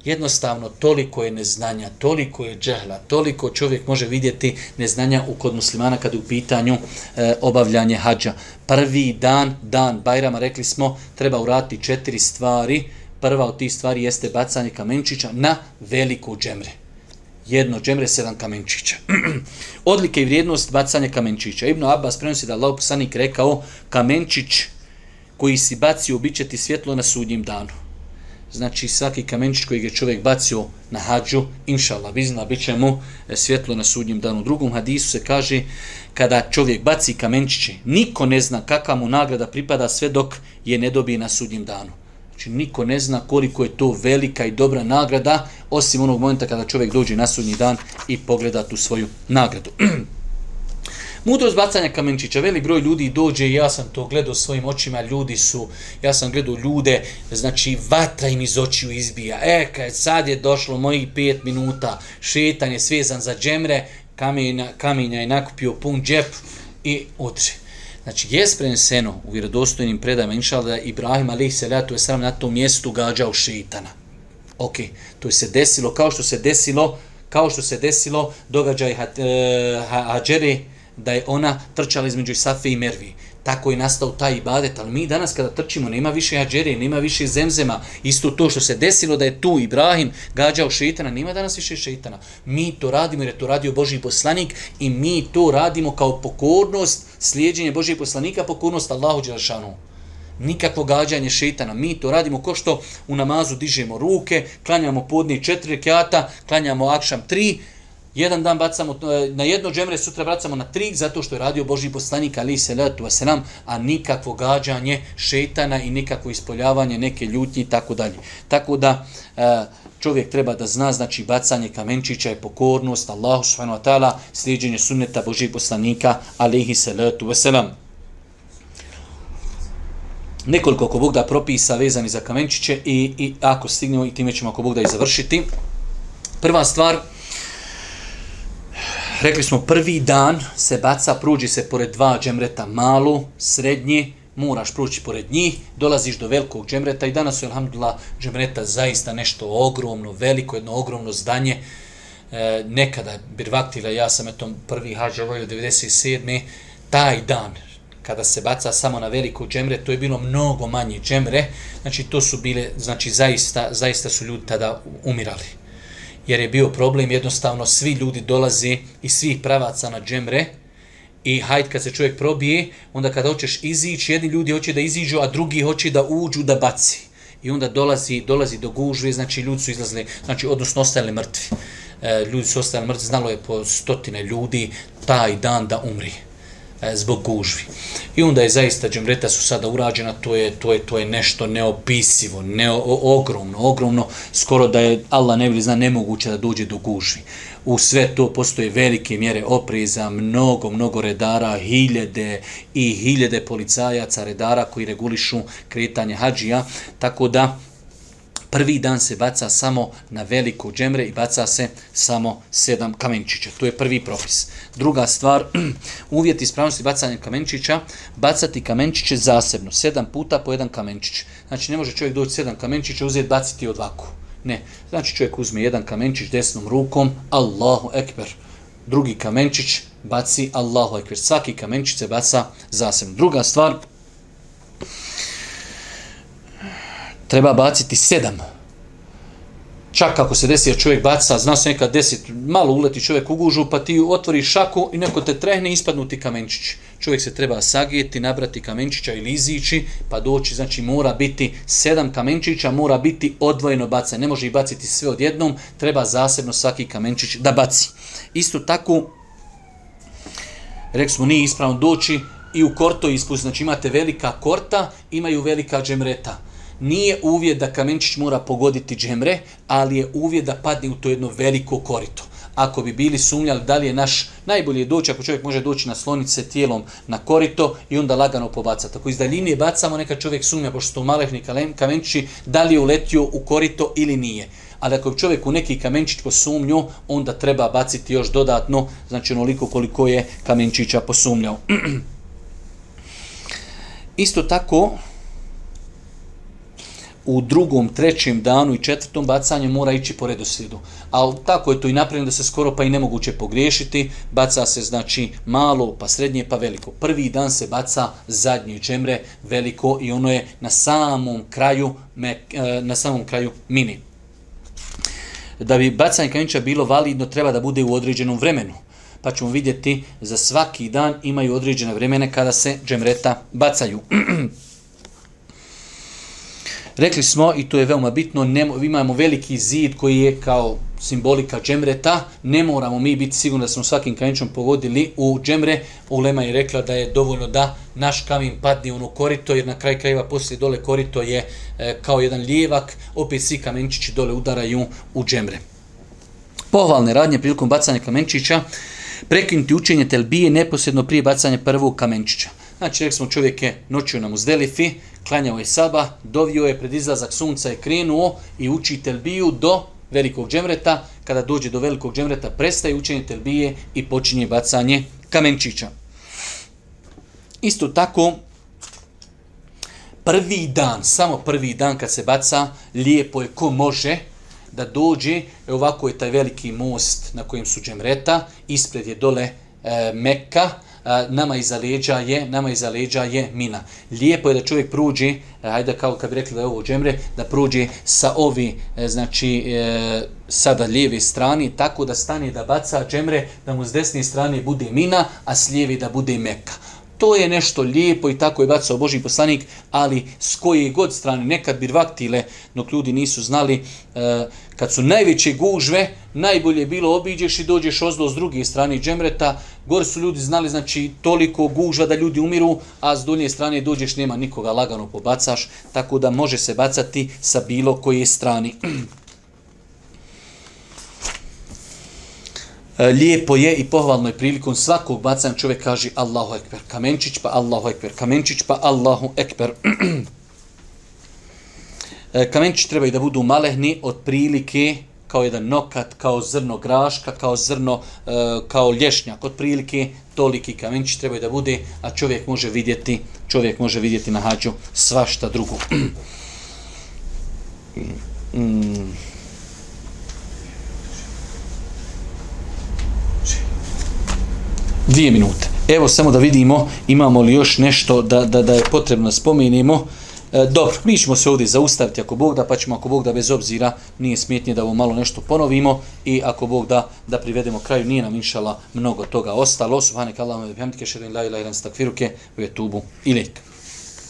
jednostavno toliko je neznanja, toliko je džehla, toliko čovjek može vidjeti neznanja u kod muslimana kada je u pitanju e, obavljanje hađa. Prvi dan, dan Bajrama, rekli smo, treba urati četiri stvari. Prva od tih stvari jeste bacanje kamenčića na veliku džemre. Jedno džemre, sedam kamenčića. Odlike i vrijednost bacanja kamenčića. Ibn Abbas prenosi da Allah poslanik rekao kamenčić koji si bacio bit će ti svjetlo na sudnjim danu znači svaki kamenčić koji je čovjek bacio na hađu, inša Allah, bit će mu e, svjetlo na sudnjem danu. U drugom hadisu se kaže, kada čovjek baci kamenčiće, niko ne zna kakva mu nagrada pripada sve dok je ne dobije na sudnjem danu. Znači, niko ne zna koliko je to velika i dobra nagrada, osim onog momenta kada čovjek dođe na sudnji dan i pogleda tu svoju nagradu. Mudrost bacanja kamenčića, veli broj ljudi dođe i ja sam to gledao svojim očima, ljudi su, ja sam gledao ljude, znači vatra im iz očiju izbija. E, kad sad je došlo mojih pet minuta, šetan je svezan za džemre, kamenja, kamenja je nakupio pun džep i utri. Znači, je spreneseno u vjerodostojnim predajama, inšal da Ibrahim alaih se letu je sam na tom mjestu gađao šeitana. Ok, to je se desilo kao što se desilo, kao što se desilo događaj e, Hadžere, da je ona trčala između Safe i Mervi. Tako je nastao taj ibadet, ali mi danas kada trčimo, nema više Hadžerije, nema više zemzema, isto to što se desilo da je tu Ibrahim gađao šeitana, nema danas više šeitana. Mi to radimo jer je to radio Boži poslanik i mi to radimo kao pokornost, slijedjenje Božih poslanika, pokornost Allahu Đelšanu. Nikakvo gađanje šeitana. Mi to radimo ko što u namazu dižemo ruke, klanjamo podni četiri rekiata, klanjamo akšam tri, jedan dan bacamo e, na jedno džemre, sutra bacamo na tri, zato što je radio Boži poslanik, ali se letu nam, a nikakvo gađanje šetana i nikakvo ispoljavanje neke ljutnje i tako dalje. Tako da e, čovjek treba da zna, znači bacanje kamenčića je pokornost, Allahu subhanahu wa ta'ala, sliđenje sunneta Boži poslanika, alihi se letu veselam. Nekoliko ako Bog da propisa vezani za kamenčiće i, i ako stignemo i time ćemo ako Bog da i završiti. Prva stvar, rekli smo prvi dan se baca, pruđi se pored dva džemreta malu, srednji, moraš proći pored njih, dolaziš do velikog džemreta i danas su, alhamdulillah, džemreta zaista nešto ogromno, veliko, jedno ogromno zdanje. E, nekada, Birvaktila, ja sam eto prvi hađa vojio 97. Taj dan, kada se baca samo na veliko džemre, to je bilo mnogo manje džemre, znači to su bile, znači zaista, zaista su ljudi tada umirali jer je bio problem jednostavno svi ljudi dolaze iz svih pravaca na džemre i hajt kad se čovjek probije, onda kada hoćeš izići, jedni ljudi hoće da iziđu, a drugi hoće da uđu da baci. I onda dolazi dolazi do gužve, znači ljudi su izlazili, znači odnosno ostali mrtvi. E, ljudi su ostali mrtvi, znalo je po stotine ljudi taj dan da umri. E, zbog gužvi. I onda je zaista džemreta su sada urađena, to je, to je, to je nešto neopisivo, ne, ogromno, ogromno, skoro da je Allah ne bi zna nemoguće da dođe do gužvi. U sve to postoje velike mjere opreza, mnogo, mnogo redara, hiljede i hiljede policajaca, redara koji regulišu kretanje hađija, tako da prvi dan se baca samo na veliko džemre i baca se samo sedam kamenčića. To je prvi propis. Druga stvar, uvjet ispravnosti bacanja kamenčića, bacati kamenčiće zasebno, sedam puta po jedan kamenčić. Znači ne može čovjek doći sedam kamenčića, uzeti baciti odvaku. Ne, znači čovjek uzme jedan kamenčić desnom rukom, Allahu ekber. Drugi kamenčić baci Allahu ekber. Svaki kamenčić se baca zasebno. Druga stvar, treba baciti sedam. Čak ako se desi, jer čovjek baca, zna se nekad desit, malo uleti čovjek u gužu, pa ti otvori šaku i neko te trehne ispadnuti kamenčić. Čovjek se treba sagijeti, nabrati kamenčića ili izići, pa doći, znači mora biti sedam kamenčića, mora biti odvojeno baca. Ne može ih baciti sve odjednom, treba zasebno svaki kamenčić da baci. Isto tako, rekli smo, nije ispravno doći i u korto ispust, znači imate velika korta, imaju velika džemreta nije uvjet da kamenčić mora pogoditi džemre, ali je uvjet da padne u to jedno veliko korito. Ako bi bili sumnjali da li je naš najbolje doći, ako čovjek može doći na slonice tijelom na korito i onda lagano pobacati. Ako iz daljine bacamo, neka čovjek sumnja, pošto su to malehni kamenčići, da li je uletio u korito ili nije. Ali ako je čovjek u neki kamenčić posumnju, onda treba baciti još dodatno, znači onoliko koliko je kamenčića posumnjao. Isto tako, u drugom, trećem danu i četvrtom bacanju mora ići po redoslijedu. A tako je to i napravljeno da se skoro pa i nemoguće pogriješiti. Baca se znači malo, pa srednje, pa veliko. Prvi dan se baca zadnje džemre veliko i ono je na samom kraju, me, e, na samom kraju mini. Da bi bacanje kamenča bilo validno, treba da bude u određenom vremenu. Pa ćemo vidjeti, za svaki dan imaju određene vremene kada se džemreta bacaju. Rekli smo, i to je veoma bitno, ne, imamo veliki zid koji je kao simbolika džemreta, ne moramo mi biti sigurni da smo svakim kamenčom pogodili u džemre. Ulema je rekla da je dovoljno da naš kamen padne u ono korito, jer na kraj krajeva poslije dole korito je e, kao jedan lijevak, opet svi kamenčići dole udaraju u džemre. Pohvalne radnje prilikom bacanja kamenčića, prekinuti učenje telbije neposredno prije bacanja prvog kamenčića. Znači, rekli smo čovjek je noćio na muzdelifi, klanjao je saba, dovio je pred izlazak sunca je krenuo i uči telbiju do velikog džemreta. Kada dođe do velikog džemreta, prestaje učenje telbije i počinje bacanje kamenčića. Isto tako, prvi dan, samo prvi dan kad se baca, lijepo je ko može da dođe, e ovako je taj veliki most na kojem su džemreta, ispred je dole e, Mekka, nama iza leđa je, nama iza leđa je mina. Lijepo je da čovjek pruđi, hajde kao kad bi rekli da je ovo džemre, da pruđi sa ovi, e, znači, e, sada lijeve strani, tako da stane da baca džemre, da mu s desne strane bude mina, a s lijeve da bude meka to je nešto lijepo i tako je bacao Boži poslanik, ali s koje god strane, nekad birvaktile, dok ljudi nisu znali, e, kad su najveće gužve, najbolje bilo obiđeš i dođeš ozdo s druge strane džemreta, gore su ljudi znali, znači, toliko gužva da ljudi umiru, a s dolje strane dođeš, nema nikoga, lagano pobacaš, tako da može se bacati sa bilo koje strani. E, lijepo je i pohvalno je prilikom svakog bacanja čovjek kaže Allahu ekber kamenčić pa Allahu ekber kamenčić pa Allahu ekber e, kamenčići kamenčić treba i da budu malehni od prilike kao jedan nokat, kao zrno graška, kao zrno, e, kao lješnjak, otprilike toliki kamenčić treba da bude, a čovjek može vidjeti, čovjek može vidjeti na hađu svašta drugo. mm. dvije minute. Evo samo da vidimo imamo li još nešto da, da, da je potrebno spomenimo. E, dobro, mi ćemo se ovdje zaustaviti ako Bog da, pa ćemo ako Bog da bez obzira nije smjetnije da ovo malo nešto ponovimo i ako Bog da da privedemo kraju, nije nam inšala mnogo toga ostalo. Subhanak Allahumma bihamdike, bihamdika la ilaha illa stakfiruke, astaghfiruka wa atubu.